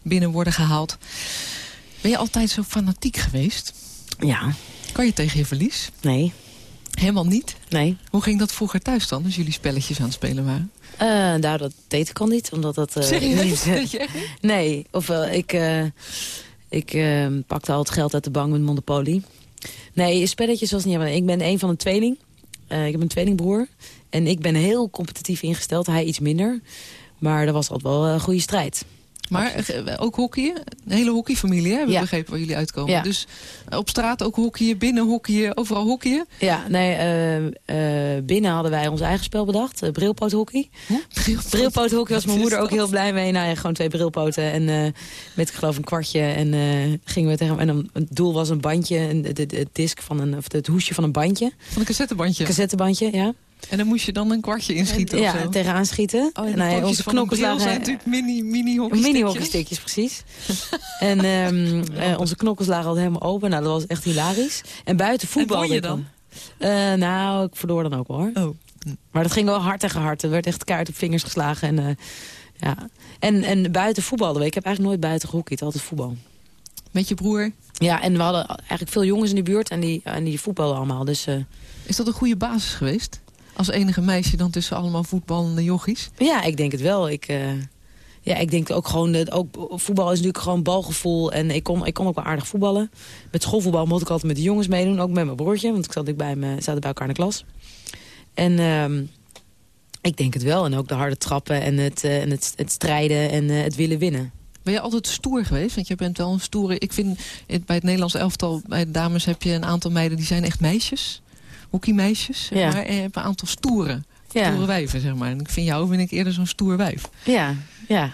binnen worden gehaald. Ben je altijd zo fanatiek geweest? Ja. Kan je tegen je verlies? Nee. Helemaal niet? Nee. Hoe ging dat vroeger thuis dan, als jullie spelletjes aan het spelen waren? Uh, nou, dat deed ik al niet, omdat dat... Uh, Serieus? Niet? Nee, ofwel, ik, uh, ik pakte al het geld uit de bank met Monopoly. Nee, spelletjes was niet helemaal... Ik ben een van een tweeling. ik heb een tweelingbroer. En ik ben heel competitief ingesteld, hij iets minder. Maar er was altijd wel een goede strijd. Maar Absoluut. ook hockeyen? Een hele hockeyfamilie, hebben we ja. begrepen waar jullie uitkomen. Ja. Dus op straat ook hockeyen, binnen hockeyen, overal hockeyen? Ja, nee, uh, uh, binnen hadden wij ons eigen spel bedacht. Uh, brilpoothockey. Brilpoot. Brilpoothockey was mijn moeder ook heel blij mee. Nou ja, gewoon twee brilpoten en met ik geloof een kwartje. En gingen we tegen en dan, het doel was een bandje, het, het, het disk van een, of het hoesje van een bandje. Van een cassettebandje? Cassettebandje, ja. En dan moest je dan een kwartje inschieten ja, of zo? tegenaan schieten. Oh, en nee, onze knokkels lagen... zijn natuurlijk mini, mini hockeystickjes. Mini hockeystickjes, precies. en um, uh, onze knokkels lagen altijd helemaal open. Nou, dat was echt hilarisch. En buiten voetbal... En je dan? Uh, nou, ik verloor dan ook hoor. Oh. Maar dat ging wel hard tegen hard. Er werd echt kaart op vingers geslagen. En, uh, ja. en, en buiten voetballen. Ik heb eigenlijk nooit buiten gehockeyd. Altijd voetbal. Met je broer? Ja, en we hadden eigenlijk veel jongens in de buurt. En die, en die voetballen allemaal. Dus, uh... Is dat een goede basis geweest? Als enige meisje dan tussen allemaal voetballende jochies? Ja, ik denk het wel. Ik, uh, ja, ik denk ook gewoon... Dat ook, voetbal is natuurlijk gewoon balgevoel. En ik kon, ik kon ook wel aardig voetballen. Met schoolvoetbal mocht ik altijd met de jongens meedoen. Ook met mijn broertje. Want ik zat, bij me, zaten bij elkaar in de klas. En uh, ik denk het wel. En ook de harde trappen en het, uh, en het, het strijden en uh, het willen winnen. Ben je altijd stoer geweest? Want je bent wel een stoere... Ik vind bij het Nederlands elftal, bij de dames heb je een aantal meiden... die zijn echt meisjes, hockeymeisjes. Zeg Ja. maar. En je hebt een aantal stoere, Ja. stoere wijven, zeg maar. En ik vind jou vind ik eerder zo'n stoer wijf. Ja, ja.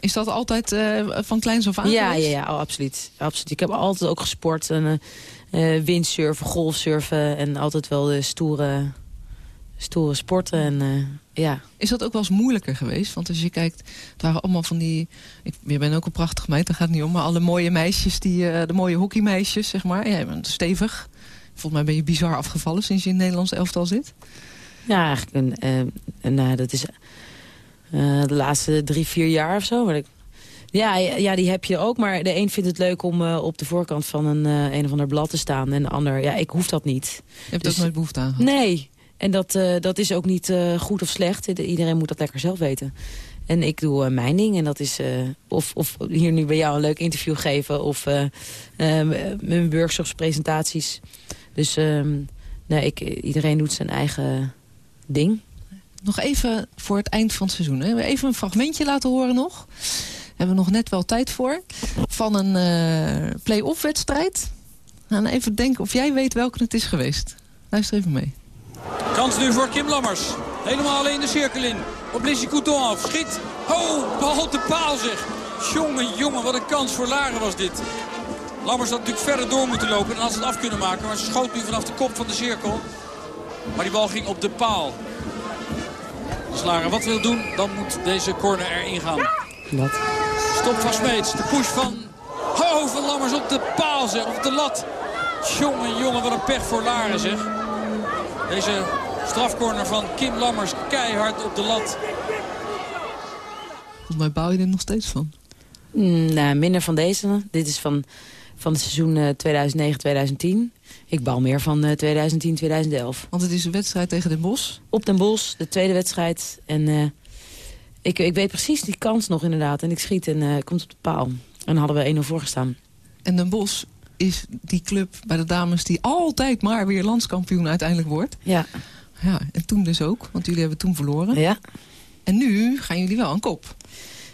Is dat altijd eh, van kleins af aan Ja, ja, ja oh, absoluut. absoluut. Ik heb altijd ook gesport. En, eh, eh, windsurfen, golfsurfen. En altijd wel de stoere, stoere sporten. En, eh, ja. Is dat ook wel eens moeilijker geweest? Want als je kijkt, het waren allemaal van die... Ik, je bent ook een prachtig meid, daar gaat het niet om. Maar alle mooie meisjes, die, eh, de mooie hockeymeisjes, zeg maar. Jij bent stevig. Volgens mij ben je bizar afgevallen sinds je in het Nederlands elftal zit. Ja, eigenlijk een, eh, een, nou, dat is eh, de laatste drie, vier jaar of zo. Maar ik, ja, ja, die heb je ook. Maar de een vindt het leuk om eh, op de voorkant van een, eh, een of ander blad te staan. En de ander, ja, ik hoef dat niet. Je hebt Dus- ook nooit behoefte aan gehad. Nee, en dat, eh, dat is ook niet eh, goed of slecht. Iedereen moet dat lekker zelf weten. En ik doe eh, mijn ding. En dat is eh, of, of hier nu bij jou een leuk interview geven. Of eh, eh, mijn workshops, presentaties. Dus ehm, nee, ik, iedereen doet zijn eigen ding. Nog even voor het eind van het seizoen. Hè. Even een fragmentje laten horen nog. Daar hebben we nog net wel tijd voor. Van een eh play-off wedstrijd. Nou, en even denken of jij weet welke het is geweest. Luister even mee. Kans nu voor Kim Lammers. Helemaal alleen de cirkel in. Op Lissy Couton af. Schiet. Ho, bal op de paal zeg. Jongen, jongen, wat een kans voor Laren was dit. Lammers had natuurlijk verder door moeten lopen en had ze het af kunnen maken. Maar ze schoot nu vanaf de kop van de cirkel. Maar die bal ging op de paal. Als Laren wat wil doen, dan moet deze corner erin gaan. Wat? Stop van Smeets. De push van... Ho, van Lammers op de paal zeg. Op de lat. Jongen, jongen, wat een pech voor Laren zeg. Deze strafcorner van Kim Lammers keihard op de lat. Volgens mij bouw je er nog steeds van. Mm, nou, minder van deze. Dit is van, van het seizoen eh, 2009-2010. Ik bouw meer van eh 2010-2011. Want het is een wedstrijd tegen Den Bosch. Op Den Bosch, de tweede wedstrijd. En eh, ik, ik weet precies die kans nog inderdaad. En ik schiet en eh komt op de paal. En hadden we 1-0 voorgestaan. En Den Bosch is die club bij de dames die altijd maar weer landskampioen uiteindelijk wordt. Ja. Ja, en toen dus ook, want jullie hebben toen verloren. Ja. En nu gaan jullie wel aan kop.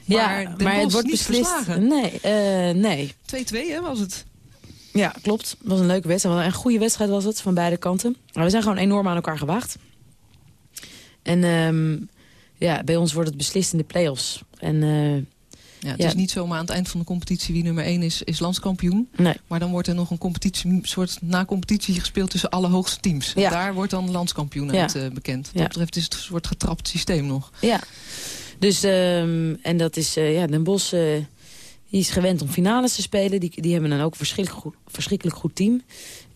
Ja, Den maar het wordt niet beslist. verslagen. Nee, eh, nee. 2-2 hè, was het. Ja, klopt. Het was een leuke wedstrijd. Een goede wedstrijd was het, van beide kanten. Maar we zijn gewoon enorm aan elkaar gewaagd. En ehm, ja, bij ons wordt het beslist in de play-offs. En eh, Ja, het Ja. is niet zomaar aan het eind van de competitie wie nummer 1 is, is landskampioen. nee. Maar dan wordt er nog een competitie, een soort na-competitie gespeeld tussen alle hoogste teams. Ja. Daar wordt dan landskampioen Ja. uit eh, bekend. Wat Ja. dat betreft is het een soort getrapt systeem nog. Ja. Dus, ehm, en dat is, eh, ja, Den Bosch, eh, is gewend om finales te spelen. Die, die hebben dan ook een verschrikkelijk goed, verschrikkelijk goed team.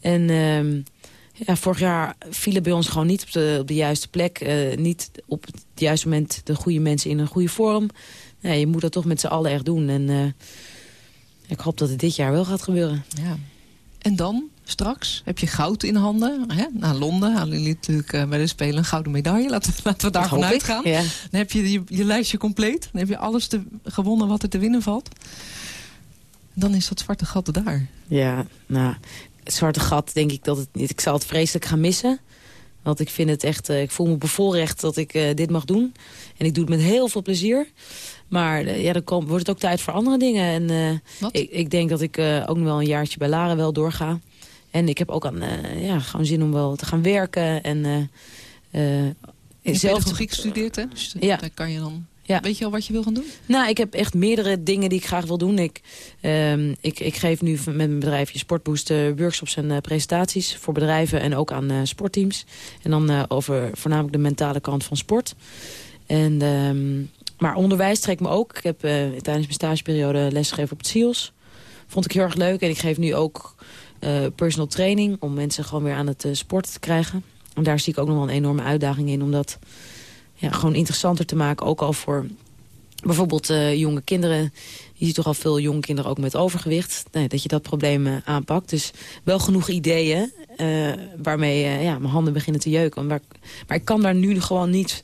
En ehm, ja, vorig jaar vielen bij ons gewoon niet op de, op de juiste plek. eh, niet op het juiste moment de goede mensen in een goede vorm. Ja, je moet dat toch met z'n allen echt doen. En ik hoop dat het dit jaar wel gaat gebeuren. Ja. En dan, straks, heb je goud in handen. Hè? Naar Londen halen jullie natuurlijk eh, bij de Spelen een gouden medaille. Laten, laten we daarvan uitgaan. ja. Dan heb je je, je lijstje compleet. Dan heb je alles te, gewonnen wat er te winnen valt. Dan is dat zwarte gat daar. Ja, nou, het zwarte gat denk ik dat het niet. Ik zal het vreselijk gaan missen. Want ik vind het echt, eh, ik voel me bevoorrecht dat ik eh, dit mag doen. En ik doe het met heel veel plezier. Maar ja, dan komt, wordt het ook tijd voor andere dingen. En ik, ik denk dat ik ook nog wel een jaartje bij Lara wel doorga. En ik heb ook aan, eh, ja, gewoon zin om wel te gaan werken. En hebt zelf pedagogiek gestudeerd, hè? Dus Ja. daar kan je dan... Ja. Weet je al wat je wil gaan doen? Nou, ik heb echt meerdere dingen die ik graag wil doen. Ik, ehm, ik, ik geef nu met mijn bedrijfje Sportboost workshops en presentaties voor bedrijven en ook aan sportteams. En dan over voornamelijk de mentale kant van sport. En, ehm, maar onderwijs trekt me ook. Ik heb tijdens mijn stageperiode lesgegeven op het SIOS. Vond ik heel erg leuk. En ik geef nu ook personal training om mensen gewoon weer aan het eh, sporten te krijgen. En daar zie ik ook nog wel een enorme uitdaging in. Om dat ja, gewoon interessanter te maken. Ook al voor bijvoorbeeld eh, jonge kinderen. Je ziet toch al veel jonge kinderen ook met overgewicht. Nee, dat je dat probleem eh, aanpakt. Dus wel genoeg ideeën eh, waarmee eh, ja, mijn handen beginnen te jeuken. Maar, maar ik kan daar nu gewoon niet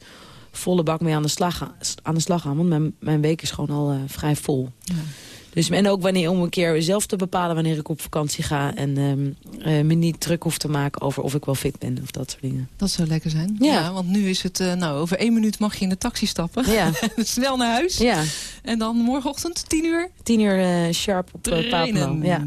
volle bak mee aan de slag, aan de slag. Want mijn, mijn week is gewoon al eh, vrij vol. Ja. Dus, en ook wanneer om een keer zelf te bepalen wanneer ik op vakantie ga. En ehm, eh, me niet druk hoef te maken over of ik wel fit ben of dat soort dingen. Dat zou lekker zijn. Ja, want nu is het, eh, nou, over één minuut mag je in de taxi stappen. Ja. Snel naar huis. Ja. En dan morgenochtend, tien uur? Tien uur eh, sharp op uh, Papendal. Ja.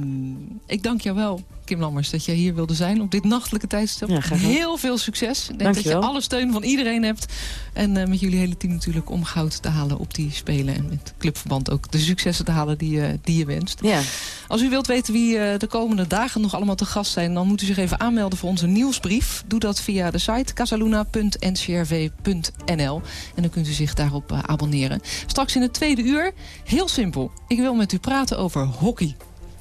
Ik dank jou wel. Kim Lammers, dat jij hier wilde zijn op dit nachtelijke tijdstip. Ja, Heel veel succes. Ik denk dat je alle steun van iedereen hebt. En uh, met jullie hele team natuurlijk om goud te halen op die Spelen. En met clubverband ook de successen te halen die, uh, die je wenst. Ja. Als u wilt weten wie uh, de komende dagen nog allemaal te gast zijn... dan moet u zich even aanmelden voor onze nieuwsbrief. Doe dat via de site casaluna.ncrv.nl. En dan kunt u zich daarop abonneren. Straks in het tweede uur, heel simpel. Ik wil met u praten over hockey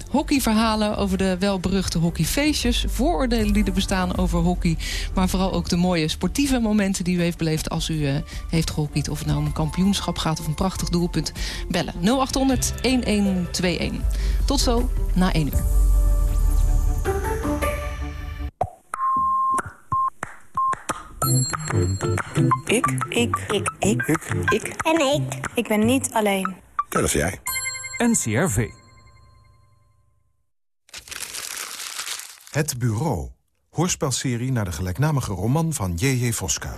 hockeyverhalen over de welberuchte hockeyfeestjes... vooroordelen die er bestaan over hockey... maar vooral ook de mooie sportieve momenten die u heeft beleefd... als u uh, heeft gehockeyd, of het nou om een kampioenschap gaat... of een prachtig doelpunt, bellen 0800-1121. Tot zo, na 1 uur. Ik. Ik. Ik. Ik. Ik. Ik. En ik. Ik ben niet alleen. Dat is jij. NCRV. Het Bureau. Hoorspelserie naar de gelijknamige roman van J.J. Voska.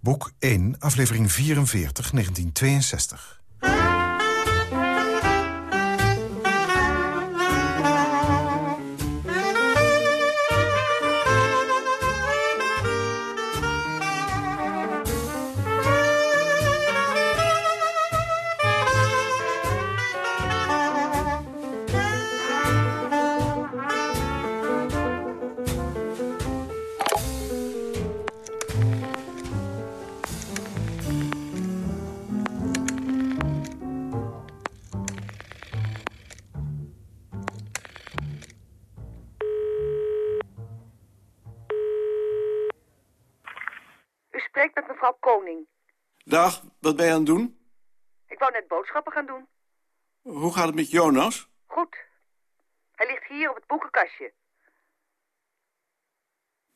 Boek 1, aflevering 44, 1962. Dag, wat ben je aan het doen? Ik wou net boodschappen gaan doen. Hoe gaat het met Jonas? Goed. Hij ligt hier op het boekenkastje.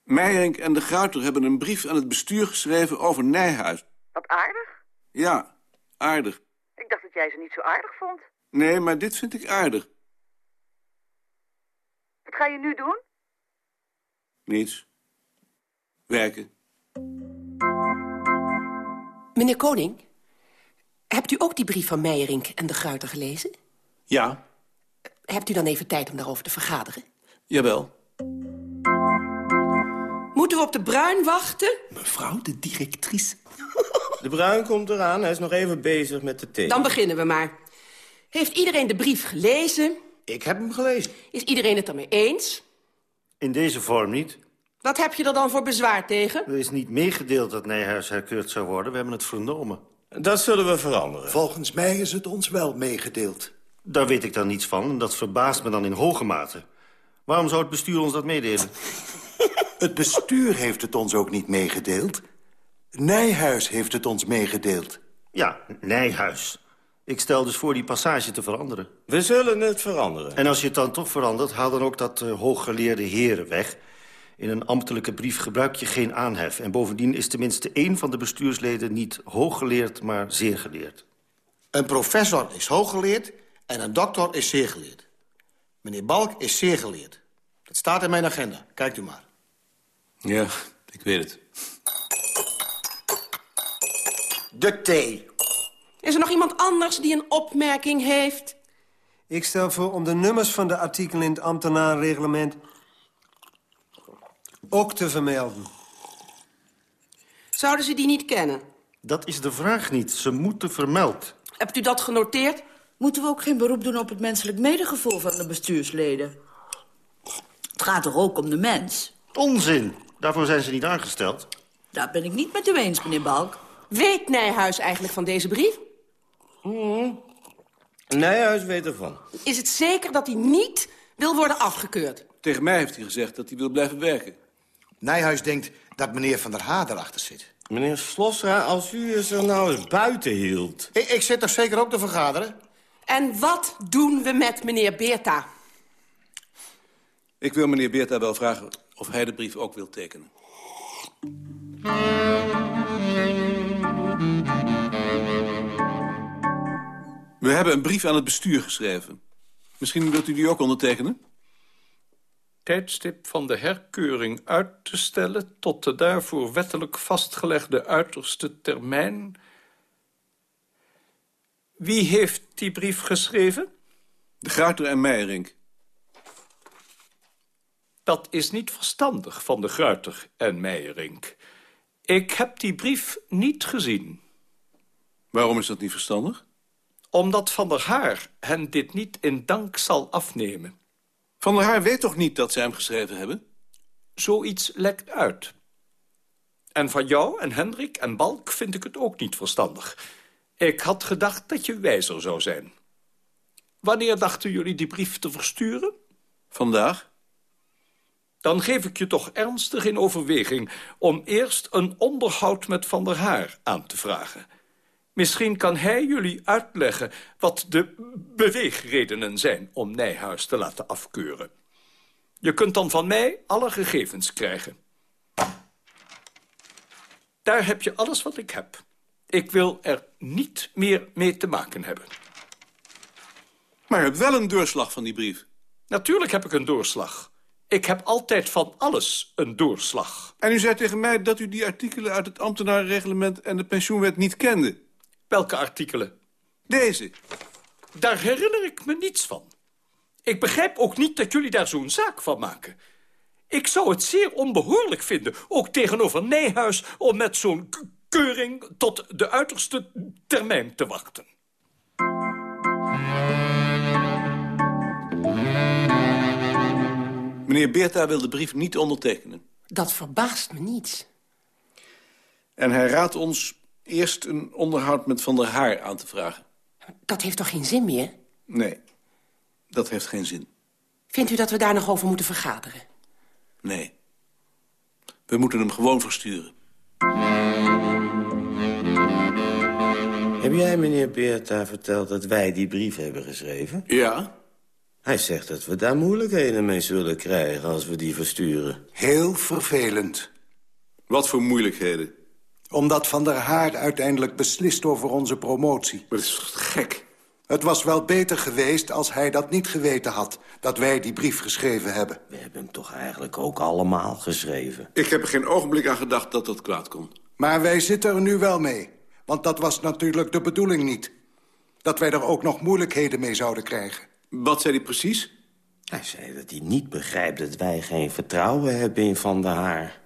Meijerink en de Gruiter hebben een brief aan het bestuur geschreven over Nijhuis. Wat aardig. Ja, aardig. Ik dacht dat jij ze niet zo aardig vond. Nee, maar dit vind ik aardig. Wat ga je nu doen? Niets. Werken. Meneer Koning, hebt u ook die brief van Meijerink en de Gruiter gelezen? Ja. Hebt u dan even tijd om daarover te vergaderen? Jawel. Moeten we op de Bruin wachten? Mevrouw, de directrice. De Bruin komt eraan, hij is nog even bezig met de thee. Dan beginnen we maar. Heeft iedereen de brief gelezen? Ik heb hem gelezen. Is iedereen het ermee eens? In deze vorm niet. Wat heb je er dan voor bezwaar tegen? Er is niet meegedeeld dat Nijhuis herkeurd zou worden. We hebben het vernomen. Dat zullen we veranderen. Volgens mij is het ons wel meegedeeld. Daar weet ik dan niets van en dat verbaast me dan in hoge mate. Waarom zou het bestuur ons dat meedelen? het bestuur heeft het ons ook niet meegedeeld. Nijhuis heeft het ons meegedeeld. Ja, Nijhuis. Ik stel dus voor die passage te veranderen. We zullen het veranderen. En als je het dan toch verandert, haal dan ook dat uh, hooggeleerde heren weg... In een ambtelijke brief gebruik je geen aanhef. En bovendien is tenminste één van de bestuursleden niet hooggeleerd, maar zeer geleerd. Een professor is hooggeleerd en een dokter is zeer geleerd. Meneer Balk is zeer geleerd. Dat staat in mijn agenda. Kijkt u maar. Ja, ik weet het. De thee. Is er nog iemand anders die een opmerking heeft? Ik stel voor om de nummers van de artikelen in het ambtenarenreglement ook te vermelden. Zouden ze die niet kennen? Dat is de vraag niet. Ze moeten vermeld. Hebt u dat genoteerd? Moeten we ook geen beroep doen op het menselijk medegevoel van de bestuursleden? Het gaat toch ook om de mens? Onzin. Daarvoor zijn ze niet aangesteld. Daar ben ik niet met u eens, meneer Balk. Weet Nijhuis eigenlijk van deze brief? Mm. Nijhuis weet ervan. Is het zeker dat hij niet wil worden afgekeurd? Tegen mij heeft hij gezegd dat hij wil blijven werken. Nijhuis denkt dat meneer Van der Haar erachter zit. Meneer Slosra, als u er zo nou eens buiten hield. Ik, ik zit toch zeker ook te vergaderen? En wat doen we met meneer Beerta? Ik wil meneer Beerta wel vragen of hij de brief ook wil tekenen. We hebben een brief aan het bestuur geschreven. Misschien wilt u die ook ondertekenen? Tijdstip van de herkeuring uit te stellen... tot de daarvoor wettelijk vastgelegde uiterste termijn. Wie heeft die brief geschreven? De Gruiter en Meijerink. Dat is niet verstandig van de Gruiter en Meijerink. Ik heb die brief niet gezien. Waarom is dat niet verstandig? Omdat Van der Haar hen dit niet in dank zal afnemen. Van der Haar weet toch niet dat ze hem geschreven hebben? Zoiets lekt uit. En van jou en Hendrik en Balk vind ik het ook niet verstandig. Ik had gedacht dat je wijzer zou zijn. Wanneer dachten jullie die brief te versturen? Vandaag. Dan geef ik je toch ernstig in overweging... om eerst een onderhoud met Van der Haar aan te vragen. Misschien kan hij jullie uitleggen wat de beweegredenen zijn... om Nijhuis te laten afkeuren. Je kunt dan van mij alle gegevens krijgen. Daar heb je alles wat ik heb. Ik wil er niet meer mee te maken hebben. Maar u hebt wel een doorslag van die brief. Natuurlijk heb ik een doorslag. Ik heb altijd van alles een doorslag. En u zei tegen mij dat u die artikelen uit het ambtenarenreglement en de pensioenwet niet kende. Welke artikelen? Deze. Daar herinner ik me niets van. Ik begrijp ook niet dat jullie daar zo'n zaak van maken. Ik zou het zeer onbehoorlijk vinden, ook tegenover Nijhuis... om met zo'n keuring tot de uiterste termijn te wachten. Meneer Beerta wil de brief niet ondertekenen. Dat verbaast me niets. En hij raadt ons eerst een onderhoud met Van der Haar aan te vragen. Dat heeft toch geen zin meer? Nee, dat heeft geen zin. Vindt u dat we daar nog over moeten vergaderen? Nee. We moeten hem gewoon versturen. Heb jij meneer Beerta verteld dat wij die brief hebben geschreven? Ja. Hij zegt dat we daar moeilijkheden mee zullen krijgen als we die versturen. Heel vervelend. Wat voor moeilijkheden? Omdat Van der Haar uiteindelijk beslist over onze promotie. Maar dat is gek. Het was wel beter geweest als hij dat niet geweten had... dat wij die brief geschreven hebben. We hebben hem toch eigenlijk ook allemaal geschreven? Ik heb er geen ogenblik aan gedacht dat dat kwaad kon. Maar wij zitten er nu wel mee. Want dat was natuurlijk de bedoeling niet. Dat wij er ook nog moeilijkheden mee zouden krijgen. Wat zei hij precies? Hij zei dat hij niet begrijpt dat wij geen vertrouwen hebben in Van der Haar.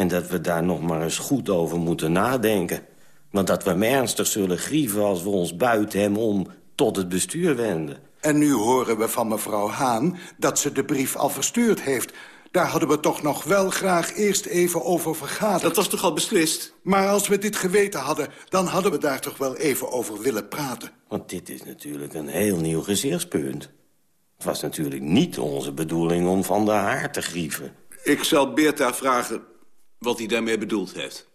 En dat we daar nog maar eens goed over moeten nadenken. Want dat we hem ernstig zullen grieven als we ons buiten hem om tot het bestuur wenden. En nu horen we van mevrouw Haan dat ze de brief al verstuurd heeft. Daar hadden we toch nog wel graag eerst even over vergaderd. Dat was toch al beslist? Maar als we dit geweten hadden, dan hadden we daar toch wel even over willen praten. Want dit is natuurlijk een heel nieuw gezichtspunt. Het was natuurlijk niet onze bedoeling om Van der Haar te grieven. Ik zal Beerta vragen wat hij daarmee bedoeld heeft.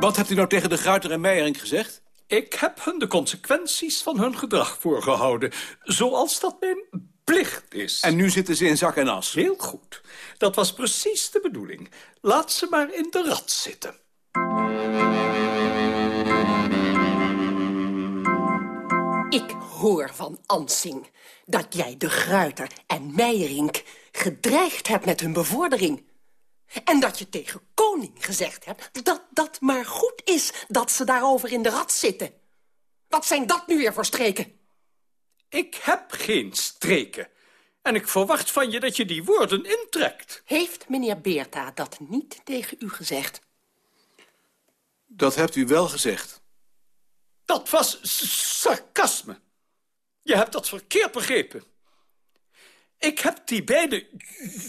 Wat hebt u nou tegen de Gruiter en Meijering gezegd? Ik heb hun de consequenties van hun gedrag voorgehouden. Zoals dat mijn plicht is. En nu zitten ze in zak en as. Heel goed. Dat was precies de bedoeling. Laat ze maar in de rat zitten. Hoor van Ansing dat jij de Gruiter en Meijerink gedreigd hebt met hun bevordering. En dat je tegen koning gezegd hebt dat dat maar goed is dat ze daarover in de rat zitten. Wat zijn dat nu weer voor streken? Ik heb geen streken. En ik verwacht van je dat je die woorden intrekt. Heeft meneer Beerta dat niet tegen u gezegd? Dat hebt u wel gezegd. Dat was sarcasme. Je hebt dat verkeerd begrepen. Ik heb die beide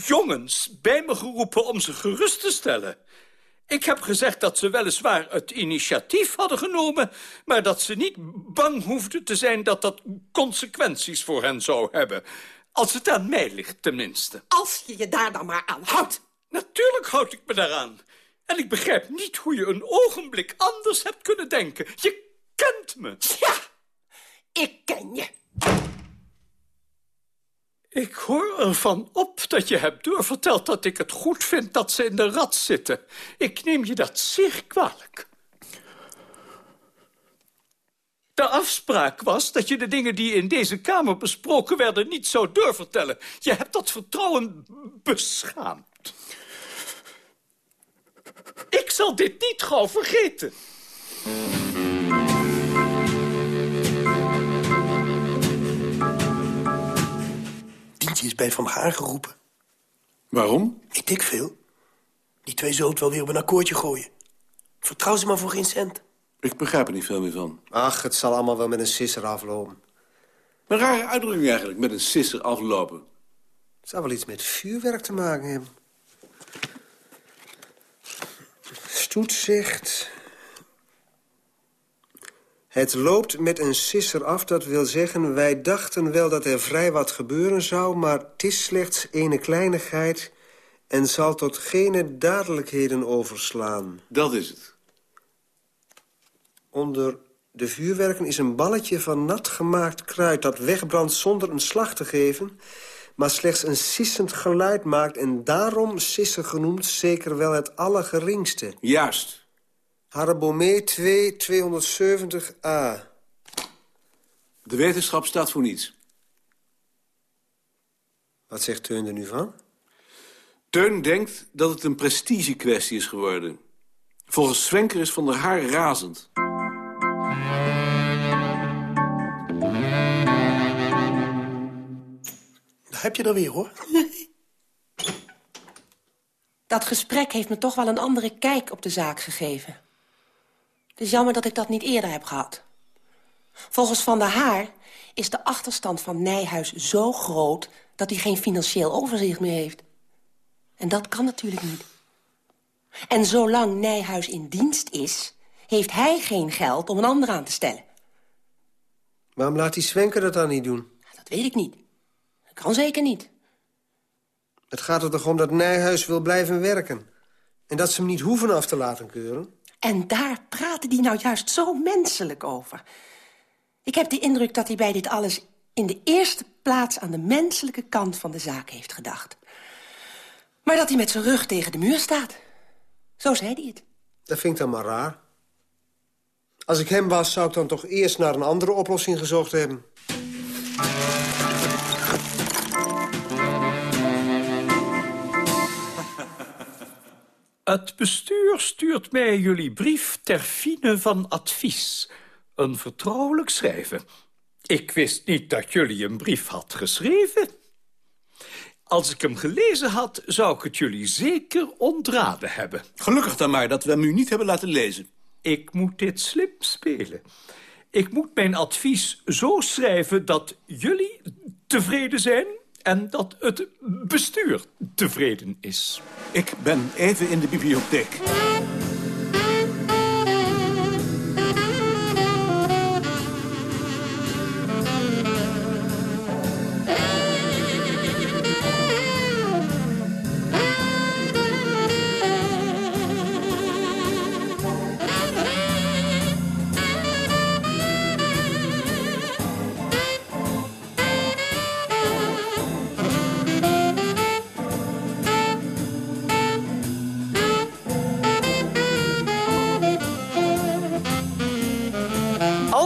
jongens bij me geroepen om ze gerust te stellen. Ik heb gezegd dat ze weliswaar het initiatief hadden genomen... maar dat ze niet bang hoefden te zijn dat dat consequenties voor hen zou hebben. Als het aan mij ligt, tenminste. Als je je daar dan maar aan houdt. Natuurlijk houd ik me daaraan. En ik begrijp niet hoe je een ogenblik anders hebt kunnen denken. Je kent me. Ja, ik ken je. Ik hoor ervan op dat je hebt doorverteld dat ik het goed vind dat ze in de rat zitten. Ik neem je dat zeer kwalijk. De afspraak was dat je de dingen die in deze kamer besproken werden niet zou doorvertellen. Je hebt dat vertrouwen beschaamd. Ik zal dit niet gauw vergeten. Dientje is bij Van Haar geroepen. Waarom? Ik dik veel. Die twee zullen het wel weer op een akkoordje gooien. Vertrouw ze maar voor geen cent. Ik begrijp er niet veel meer van. Ach, het zal allemaal wel met een sisser aflopen. Een rare uitdrukking eigenlijk, met een sisser aflopen. Het zou wel iets met vuurwerk te maken hebben. Stoet zegt... Het loopt met een sisser af, dat wil zeggen... wij dachten wel dat er vrij wat gebeuren zou... maar het is slechts ene kleinigheid... en zal tot geen dadelijkheden overslaan. Dat is het. Onder de vuurwerken is een balletje van nat gemaakt kruid... dat wegbrandt zonder een slag te geven... maar slechts een sissend geluid maakt... en daarom sissen genoemd zeker wel het allergeringste. Juist. Harabomé 2 270a. De wetenschap staat voor niets. Wat zegt Teun er nu van? Teun denkt dat het een prestigekwestie is geworden. Volgens Swenker is Van der Haar razend. Daar heb je er weer, hoor. Dat gesprek heeft me toch wel een andere kijk op de zaak gegeven. Het is jammer dat ik dat niet eerder heb gehad. Volgens Van der Haar is de achterstand van Nijhuis zo groot... dat hij geen financieel overzicht meer heeft. En dat kan natuurlijk niet. En zolang Nijhuis in dienst is... heeft hij geen geld om een ander aan te stellen. Waarom laat die Swenker dat dan niet doen? Dat weet ik niet. Dat kan zeker niet. Het gaat er toch om dat Nijhuis wil blijven werken. En dat ze hem niet hoeven af te laten keuren? En daar praten die nou juist zo menselijk over. Ik heb de indruk dat hij bij dit alles in de eerste plaats... aan de menselijke kant van de zaak heeft gedacht. Maar dat hij met zijn rug tegen de muur staat. Zo zei hij het. Dat vind ik dan maar raar. Als ik hem was, zou ik dan toch eerst naar een andere oplossing gezocht hebben. Het bestuur stuurt mij jullie brief ter fine van advies. Een vertrouwelijk schrijven. Ik wist niet dat jullie een brief had geschreven. Als ik hem gelezen had, zou ik het jullie zeker ontraden hebben. Gelukkig dan maar dat we hem u niet hebben laten lezen. Ik moet dit slim spelen. Ik moet mijn advies zo schrijven dat jullie tevreden zijn... en dat het bestuur tevreden is. Ik ben even in de bibliotheek.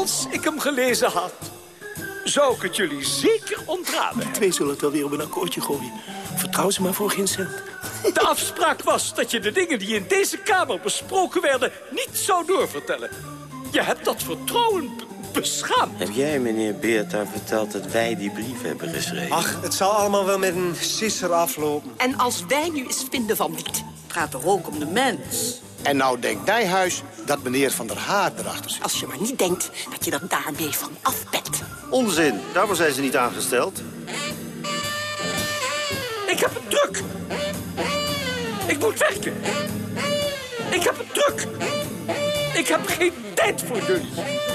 Als ik hem gelezen had, zou ik het jullie zeker ontraden. Die twee zullen het wel weer op een akkoordje gooien. Vertrouw ze maar voor geen cent. De afspraak was dat je de dingen die in deze kamer besproken werden... niet zou doorvertellen. Je hebt dat vertrouwen beschaamd. Heb jij, meneer Beerta, verteld dat wij die brief hebben geschreven? Ach, het zal allemaal wel met een sisser aflopen. En als wij nu eens vinden van niet... Gaat toch ook om de mens? En nou denkt Nijhuis dat meneer Van der Haar erachter zit. Als je maar niet denkt dat je er daarmee van af bent. Onzin, daarvoor zijn ze niet aangesteld. Ik heb het druk. Ik moet werken. Ik heb het druk. Ik heb geen tijd voor jullie.